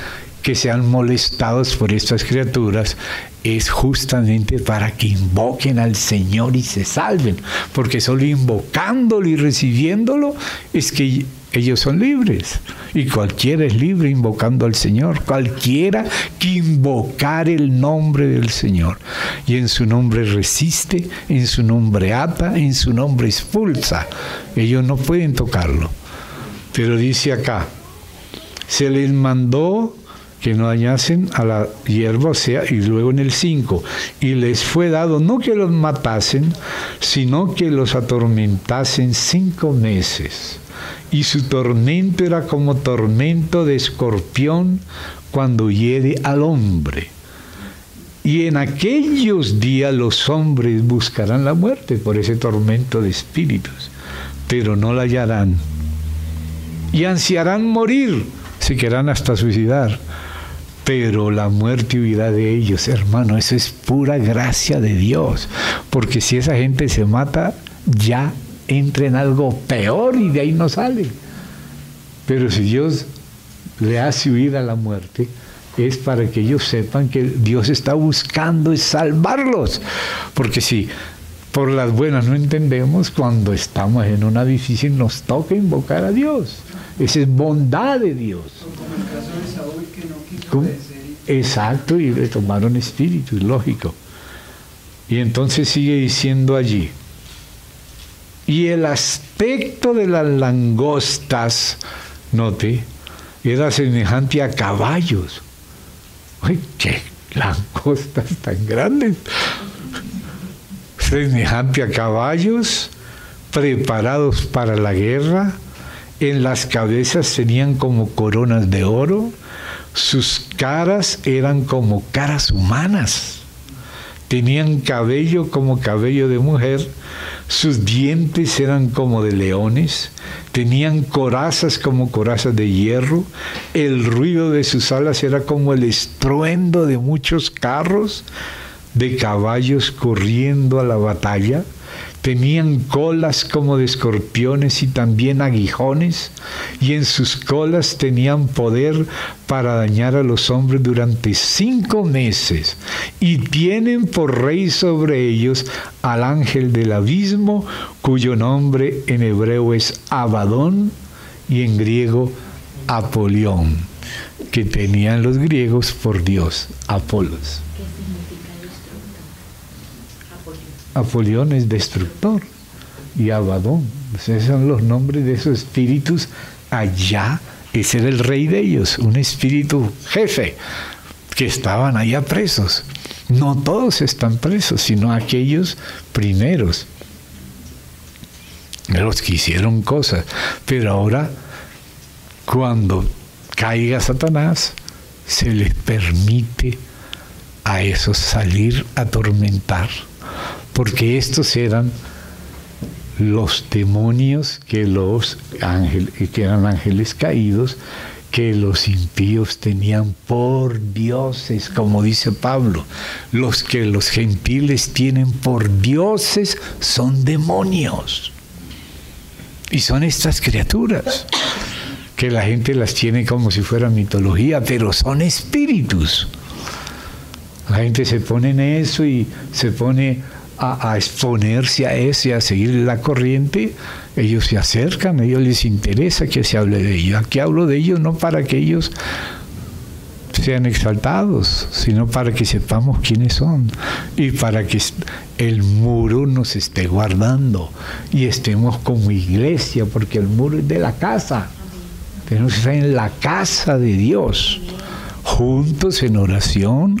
Speaker 1: que sean molestados por estas criaturas, es justamente para que invoquen al Señor y se salven, porque solo invocándolo y recibiéndolo es que ellos son libres. Y cualquiera es libre invocando al Señor, cualquiera que invocar el nombre del Señor. Y en su nombre resiste, en su nombre ata, en su nombre expulsa. Ellos no pueden tocarlo. Pero dice acá, se les mandó que no dañasen a la hierba, o sea, y luego en el 5, y les fue dado no que los matasen, sino que los atormentasen cinco meses. Y su tormento era como tormento de escorpión cuando hiere al hombre. Y en aquellos días los hombres buscarán la muerte por ese tormento de espíritus, pero no la hallarán. Y ansiarán morir, se querrán hasta suicidar pero la muerte huirá de ellos, hermano. Eso es pura gracia de Dios. Porque si esa gente se mata, ya entra en algo peor y de ahí no sale. Pero si Dios le hace huir a la muerte, es para que ellos sepan que Dios está buscando salvarlos. Porque si por las buenas no entendemos, cuando estamos en una difícil nos toca invocar a Dios. Esa es bondad de Dios. Exacto, y le tomaron espíritu, lógico. Y entonces sigue diciendo allí, y el aspecto de las langostas, note, era semejante a caballos. ¡Ay, qué langostas tan grandes! Semejante a caballos preparados para la guerra, en las cabezas tenían como coronas de oro, sus caras eran como caras humanas. Tenían cabello como cabello de mujer, sus dientes eran como de leones, tenían corazas como corazas de hierro, el ruido de sus alas era como el estruendo de muchos carros, de caballos corriendo a la batalla, tenían colas como de escorpiones y también aguijones, y en sus colas tenían poder para dañar a los hombres durante cinco meses, y tienen por rey sobre ellos al ángel del abismo, cuyo nombre en hebreo es Abadón y en griego Apolión, que tenían los griegos por Dios, Apolos. Apolión es destructor y Abadón. Esos son los nombres de esos espíritus allá. Ese era el rey de ellos, un espíritu jefe, que estaban allá presos. No todos están presos, sino aquellos primeros, los que hicieron cosas. Pero ahora, cuando caiga Satanás, se les permite a esos salir a atormentar, porque estos eran los demonios que los ángeles, que eran ángeles caídos, que los impíos tenían por dioses, como dice Pablo. Los que los gentiles tienen por dioses son demonios. Y son estas criaturas, que la gente las tiene como si fuera mitología, pero son espíritus. La gente se pone en eso y se pone a, exponerse a eso y a seguir la corriente, ellos se acercan, a ellos les interesa que se hable de ellos. Aquí hablo de ellos no para que ellos sean exaltados, sino para que sepamos quiénes son y para que el muro nos esté guardando y estemos como iglesia, porque el muro es de la casa. Tenemos que estar en la casa de Dios, juntos en oración,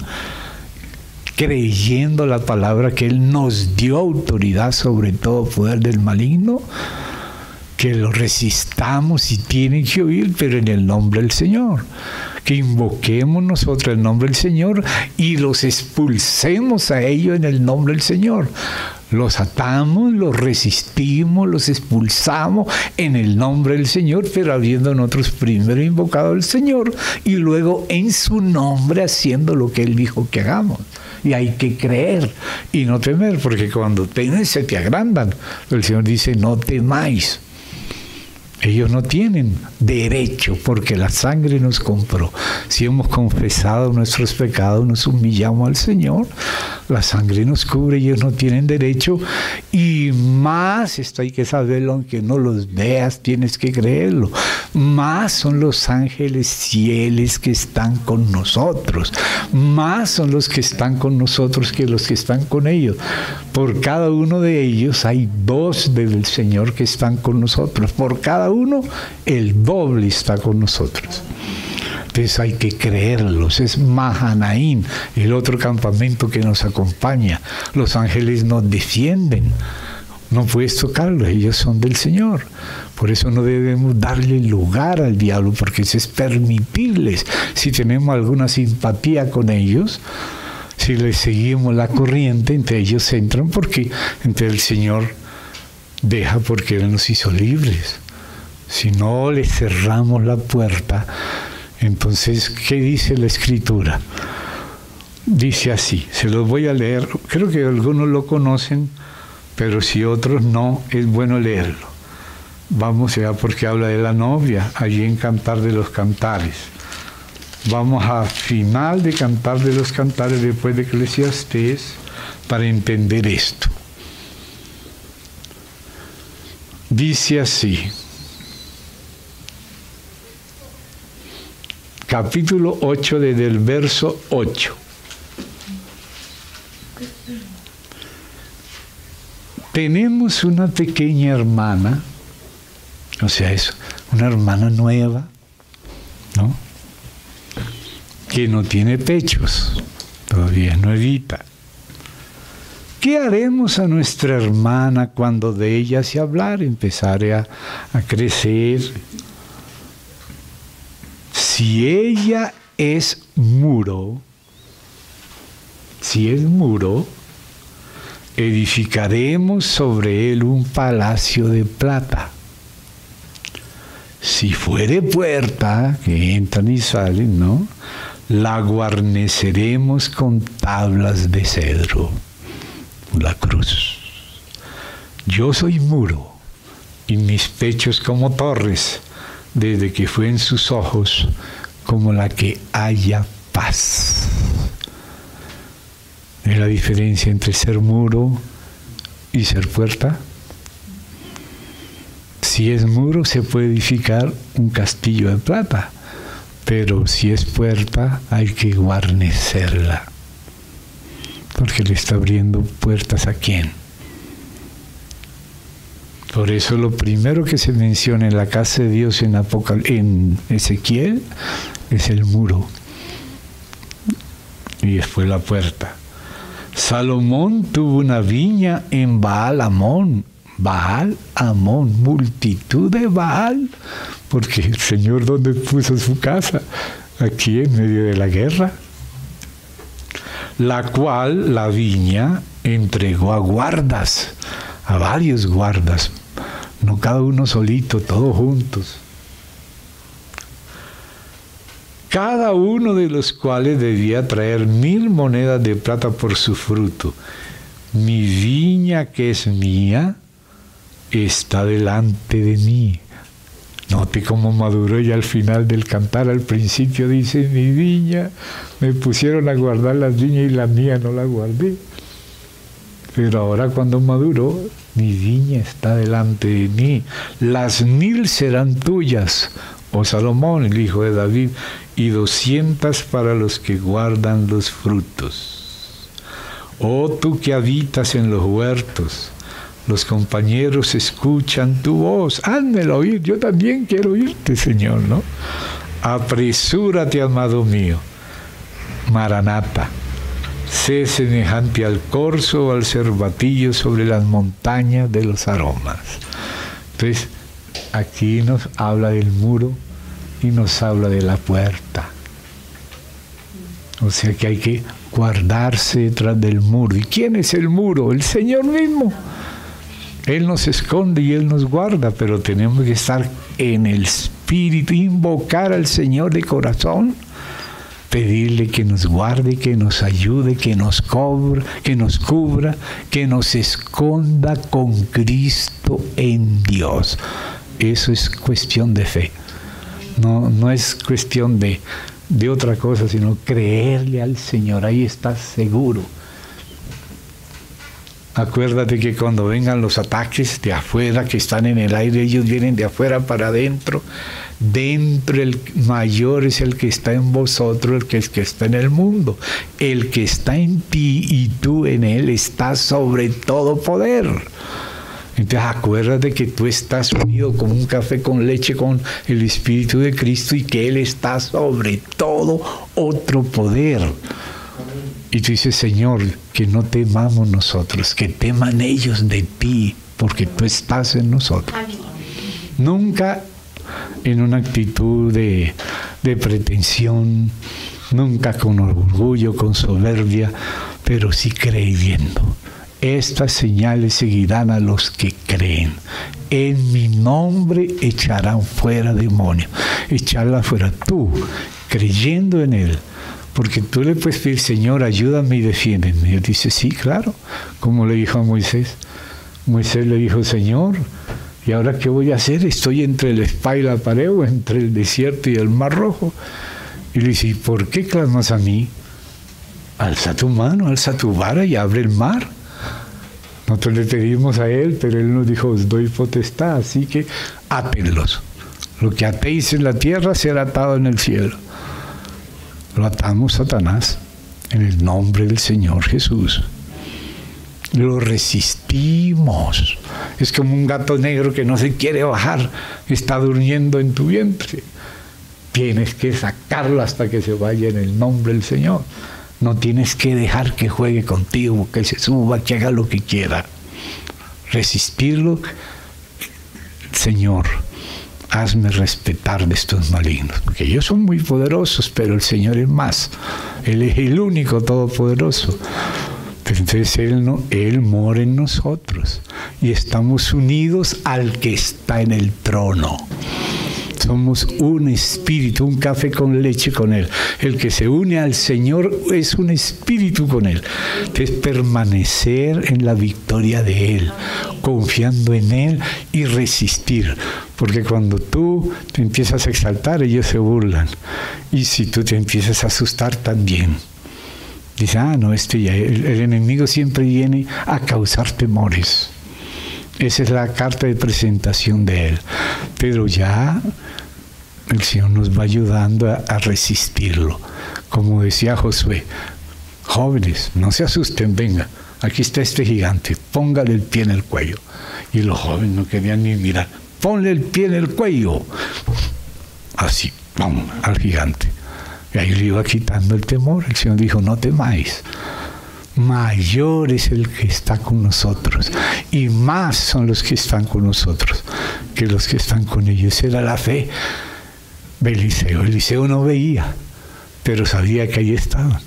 Speaker 1: creyendo la palabra que Él nos dio autoridad sobre todo poder del maligno, que lo resistamos y tienen que oír, pero en el nombre del Señor. Que invoquemos nosotros el nombre del Señor y los expulsemos a ellos en el nombre del Señor. Los atamos, los resistimos, los expulsamos en el nombre del Señor, pero habiendo nosotros primero invocado al Señor y luego en su nombre haciendo lo que Él dijo que hagamos y hay que creer y no temer, porque cuando temes se te agrandan. El Señor dice, no temáis. Ellos no tienen derecho porque la sangre nos compró. Si hemos confesado nuestros pecados, nos humillamos al Señor, la sangre nos cubre, ellos no tienen derecho. Y más, esto hay que saberlo, aunque no los veas, tienes que creerlo. Más son los ángeles fieles que están con nosotros. Más son los que están con nosotros que los que están con ellos. Por cada uno de ellos hay dos del Señor que están con nosotros. Por cada uno, el doble está con nosotros. Entonces hay que creerlos. Es Mahanaim, el otro campamento que nos acompaña. Los ángeles nos defienden. No puedes tocarlos, ellos son del Señor. Por eso no debemos darle lugar al diablo, porque eso es permitirles. Si tenemos alguna simpatía con ellos, si les seguimos la corriente, entre ellos entran porque el Señor deja porque Él nos hizo libres. Si no le cerramos la puerta, entonces, ¿qué dice la escritura? Dice así, se los voy a leer, creo que algunos lo conocen, pero si otros no, es bueno leerlo. Vamos ya porque habla de la novia, allí en Cantar de los Cantares. Vamos a final de Cantar de los Cantares después de Eclesiastés para entender esto. Dice así, capítulo 8 desde el verso 8. Tenemos una pequeña hermana, o sea, es una hermana nueva, ¿no? Que no tiene pechos, todavía no evita. ¿Qué haremos a nuestra hermana cuando de ella se hablar, empezar a, a crecer, si ella es muro, si es muro, edificaremos sobre él un palacio de plata. Si fuere puerta, que entran y salen, ¿no? La guarneceremos con tablas de cedro, la cruz. Yo soy muro y mis pechos como torres desde que fue en sus ojos como la que haya paz. ¿Es la diferencia entre ser muro y ser puerta? Si es muro se puede edificar un castillo de plata, pero si es puerta hay que guarnecerla, porque le está abriendo puertas a quién? Por eso lo primero que se menciona en la casa de Dios en, en Ezequiel es el muro y después la puerta. Salomón tuvo una viña en Baal Amón. Baal Amón, multitud de Baal, porque el Señor donde puso su casa, aquí en medio de la guerra, la cual la viña entregó a guardas, a varios guardas, no cada uno solito, todos juntos. Cada uno de los cuales debía traer mil monedas de plata por su fruto. Mi viña que es mía está delante de mí. Note cómo maduró y al final del cantar, al principio dice, mi viña, me pusieron a guardar las viñas y la mía no la guardé. Pero ahora cuando maduró, mi viña está delante de mí. Las mil serán tuyas, oh Salomón, el hijo de David, y doscientas para los que guardan los frutos. Oh tú que habitas en los huertos, los compañeros escuchan tu voz, házmelo oír, yo también quiero oírte, Señor, ¿no? Apresúrate, amado mío, Maranata, sé semejante al corzo o al cervatillo sobre las montañas de los aromas. Entonces, aquí nos habla del muro y nos habla de la puerta. O sea que hay que guardarse detrás del muro. ¿Y quién es el muro? El Señor mismo. Él nos esconde y Él nos guarda, pero tenemos que estar en el Espíritu, invocar al Señor de corazón, pedirle que nos guarde, que nos ayude, que nos cobra, que nos cubra, que nos esconda con Cristo en Dios. Eso es cuestión de fe. No, no es cuestión de, de otra cosa, sino creerle al Señor. Ahí estás seguro. Acuérdate que cuando vengan los ataques de afuera, que están en el aire, ellos vienen de afuera para adentro. Dentro el mayor es el que está en vosotros, el que, es que está en el mundo. El que está en ti y tú en él estás sobre todo poder. Entonces acuérdate que tú estás unido como un café con leche con el Espíritu de Cristo y que Él está sobre todo otro poder. Y tú dices, Señor, que no temamos nosotros, que teman ellos de ti, porque tú estás en nosotros. Nunca en una actitud de, pretensión, nunca con orgullo, con soberbia, pero sí creyendo. Estas señales seguirán a los que creen. En mi nombre echarán fuera demonios. Echarla fuera tú, creyendo en Él. Porque tú le puedes decir, Señor, ayúdame y defiéndeme. Y él dice, sí, claro. Como le dijo a Moisés. Moisés le dijo, Señor, ¿y ahora qué voy a hacer? Estoy entre el espada y la pared, entre el desierto y el mar rojo. Y le dice, ¿por qué clamas a mí? Alza tu mano, alza tu vara y abre el mar. Nosotros le pedimos a Él, pero Él nos dijo, os doy potestad, así que átenlos. Lo que atéis en la tierra será atado en el cielo. Lo atamos, Satanás, en el nombre del Señor Jesús. Lo resistimos. Es como un gato negro que no se quiere bajar, está durmiendo en tu vientre. Tienes que sacarlo hasta que se vaya en el nombre del Señor. No tienes que dejar que juegue contigo, que se suba, que haga lo que quiera. Resistirlo, Señor, hazme respetar de estos malignos, porque ellos son muy poderosos, pero el Señor es más. Él es el único todopoderoso. Entonces Él, no, él mora en nosotros y estamos unidos al que está en el trono. Somos un espíritu, un café con leche con Él. El que se une al Señor es un espíritu con Él. Es permanecer en la victoria de Él, confiando en Él y resistir. Porque cuando tú te empiezas a exaltar, ellos se burlan. Y si tú te empiezas a asustar también. Dice, ah, no, este ya, el, el enemigo siempre viene a causar temores. Esa es la carta de presentación de Él. Pero ya el Señor nos va ayudando a, resistirlo. Como decía Josué, jóvenes, no se asusten, venga, aquí está este gigante, póngale el pie en el cuello. Y los jóvenes no querían ni mirar, ponle el pie en el cuello. Así, vamos, al gigante. Y ahí le iba quitando el temor. El Señor dijo, no temáis. mayor es el que está con nosotros y más son los que están con nosotros que los que están con ellos. Era la fe de Eliseo. Eliseo no veía, pero sabía que ahí estaban.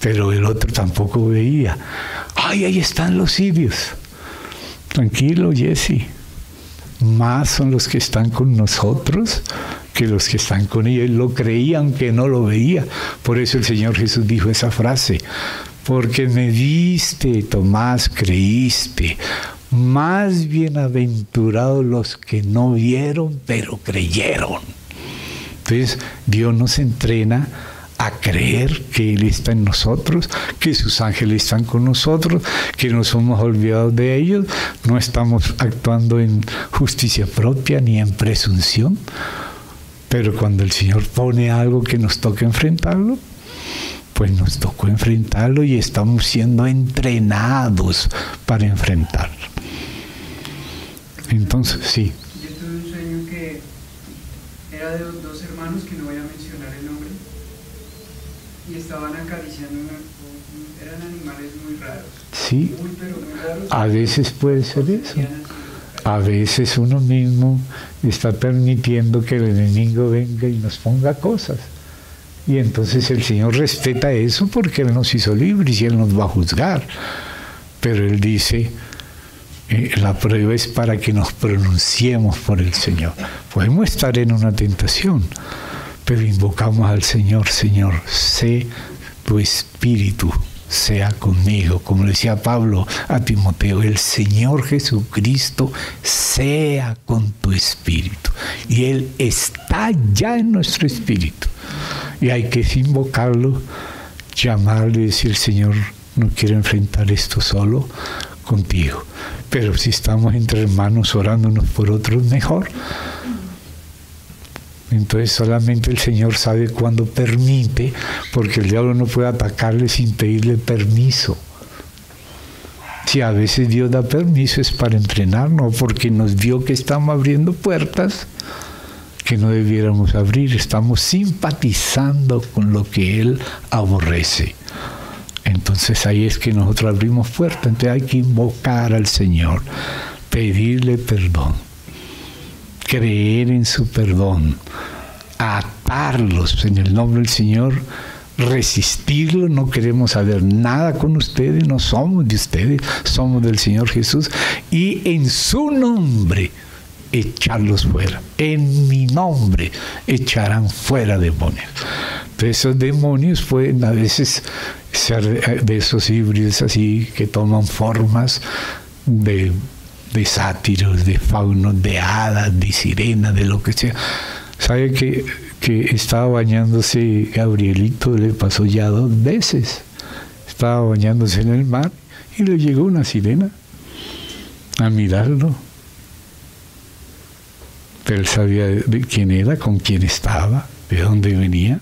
Speaker 1: Pero el otro tampoco veía. ¡Ay, ahí están los sirios! Tranquilo, Jesse. Más son los que están con nosotros que los que están con ellos. Lo creían que no lo veía. Por eso el Señor Jesús dijo esa frase. Porque me viste, Tomás, creíste. Más bienaventurados los que no vieron, pero creyeron. Entonces, Dios nos entrena a creer que Él está en nosotros, que sus ángeles están con nosotros, que no somos olvidados de ellos, no estamos actuando en justicia propia ni en presunción, pero cuando el Señor pone algo que nos toca enfrentarlo, pues nos tocó enfrentarlo y estamos siendo entrenados para enfrentarlo. Entonces, sí.
Speaker 6: Yo tuve un sueño que era de dos hermanos que estaban acariciando, eran animales muy raros,
Speaker 1: Sí,
Speaker 6: muy pero muy raros.
Speaker 1: a veces puede ser eso. A veces uno mismo está permitiendo que el enemigo venga y nos ponga cosas. Y entonces el Señor respeta eso porque Él nos hizo libres y Él nos va a juzgar. Pero Él dice, eh, la prueba es para que nos pronunciemos por el Señor. Podemos estar en una tentación, pero invocamos al Señor, Señor, sé tu espíritu sea conmigo, como decía Pablo a Timoteo, el Señor Jesucristo sea con tu espíritu. Y Él está ya en nuestro espíritu. Y hay que invocarlo, llamarle y decir, Señor, no quiero enfrentar esto solo contigo. Pero si estamos entre hermanos orándonos por otros, mejor. Entonces solamente el Señor sabe cuándo permite, porque el diablo no puede atacarle sin pedirle permiso. Si a veces Dios da permiso es para entrenarnos, porque nos vio que estamos abriendo puertas que no debiéramos abrir, estamos simpatizando con lo que Él aborrece. Entonces ahí es que nosotros abrimos puertas, entonces hay que invocar al Señor, pedirle perdón creer en su perdón, atarlos en el nombre del Señor, resistirlo, no queremos saber nada con ustedes, no somos de ustedes, somos del Señor Jesús, y en su nombre echarlos fuera, en mi nombre echarán fuera demonios. Entonces, esos demonios pueden a veces ser de esos híbridos así que toman formas de de sátiros, de faunos, de hadas, de sirenas, de lo que sea. ¿Sabe que, que estaba bañándose Gabrielito? Le pasó ya dos veces. Estaba bañándose en el mar y le llegó una sirena a mirarlo. Pero él sabía de quién era, con quién estaba, de dónde venía.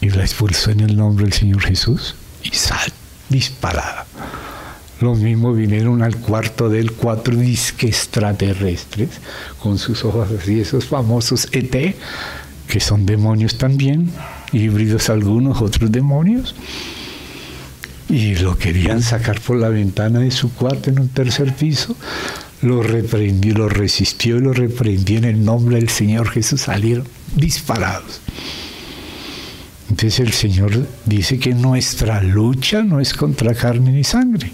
Speaker 1: Y la expulsó en el nombre del Señor Jesús y sal disparada. Lo mismo vinieron al cuarto del cuatro disque extraterrestres con sus ojos así, esos famosos ET, que son demonios también, híbridos algunos, otros demonios. Y lo querían sacar por la ventana de su cuarto en un tercer piso. Lo reprendió, lo resistió y lo reprendió en el nombre del Señor Jesús. Salieron disparados. Entonces el Señor dice que nuestra lucha no es contra carne ni sangre,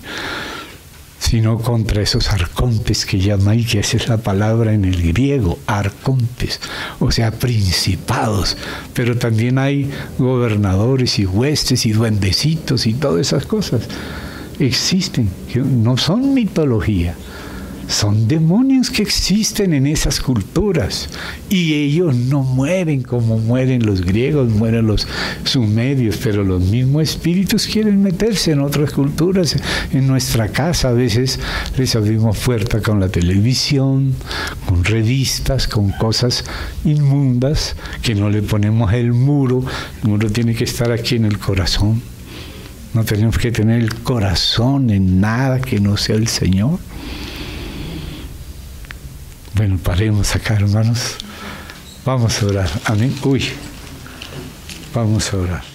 Speaker 1: sino contra esos arcontes que llama y que esa es la palabra en el griego, arcontes, o sea, principados, pero también hay gobernadores y huestes y duendecitos y todas esas cosas. Existen, no son mitología, son demonios que existen en esas culturas y ellos no mueren como mueren los griegos, mueren los sumerios, pero los mismos espíritus quieren meterse en otras culturas. En nuestra casa a veces les abrimos puerta con la televisión, con revistas, con cosas inmundas que no le ponemos el muro. El muro tiene que estar aquí en el corazón. No tenemos que tener el corazón en nada que no sea el Señor. Bueno, paremos acá, hermanos. Vamos a orar. Amén. Uy, vamos a orar.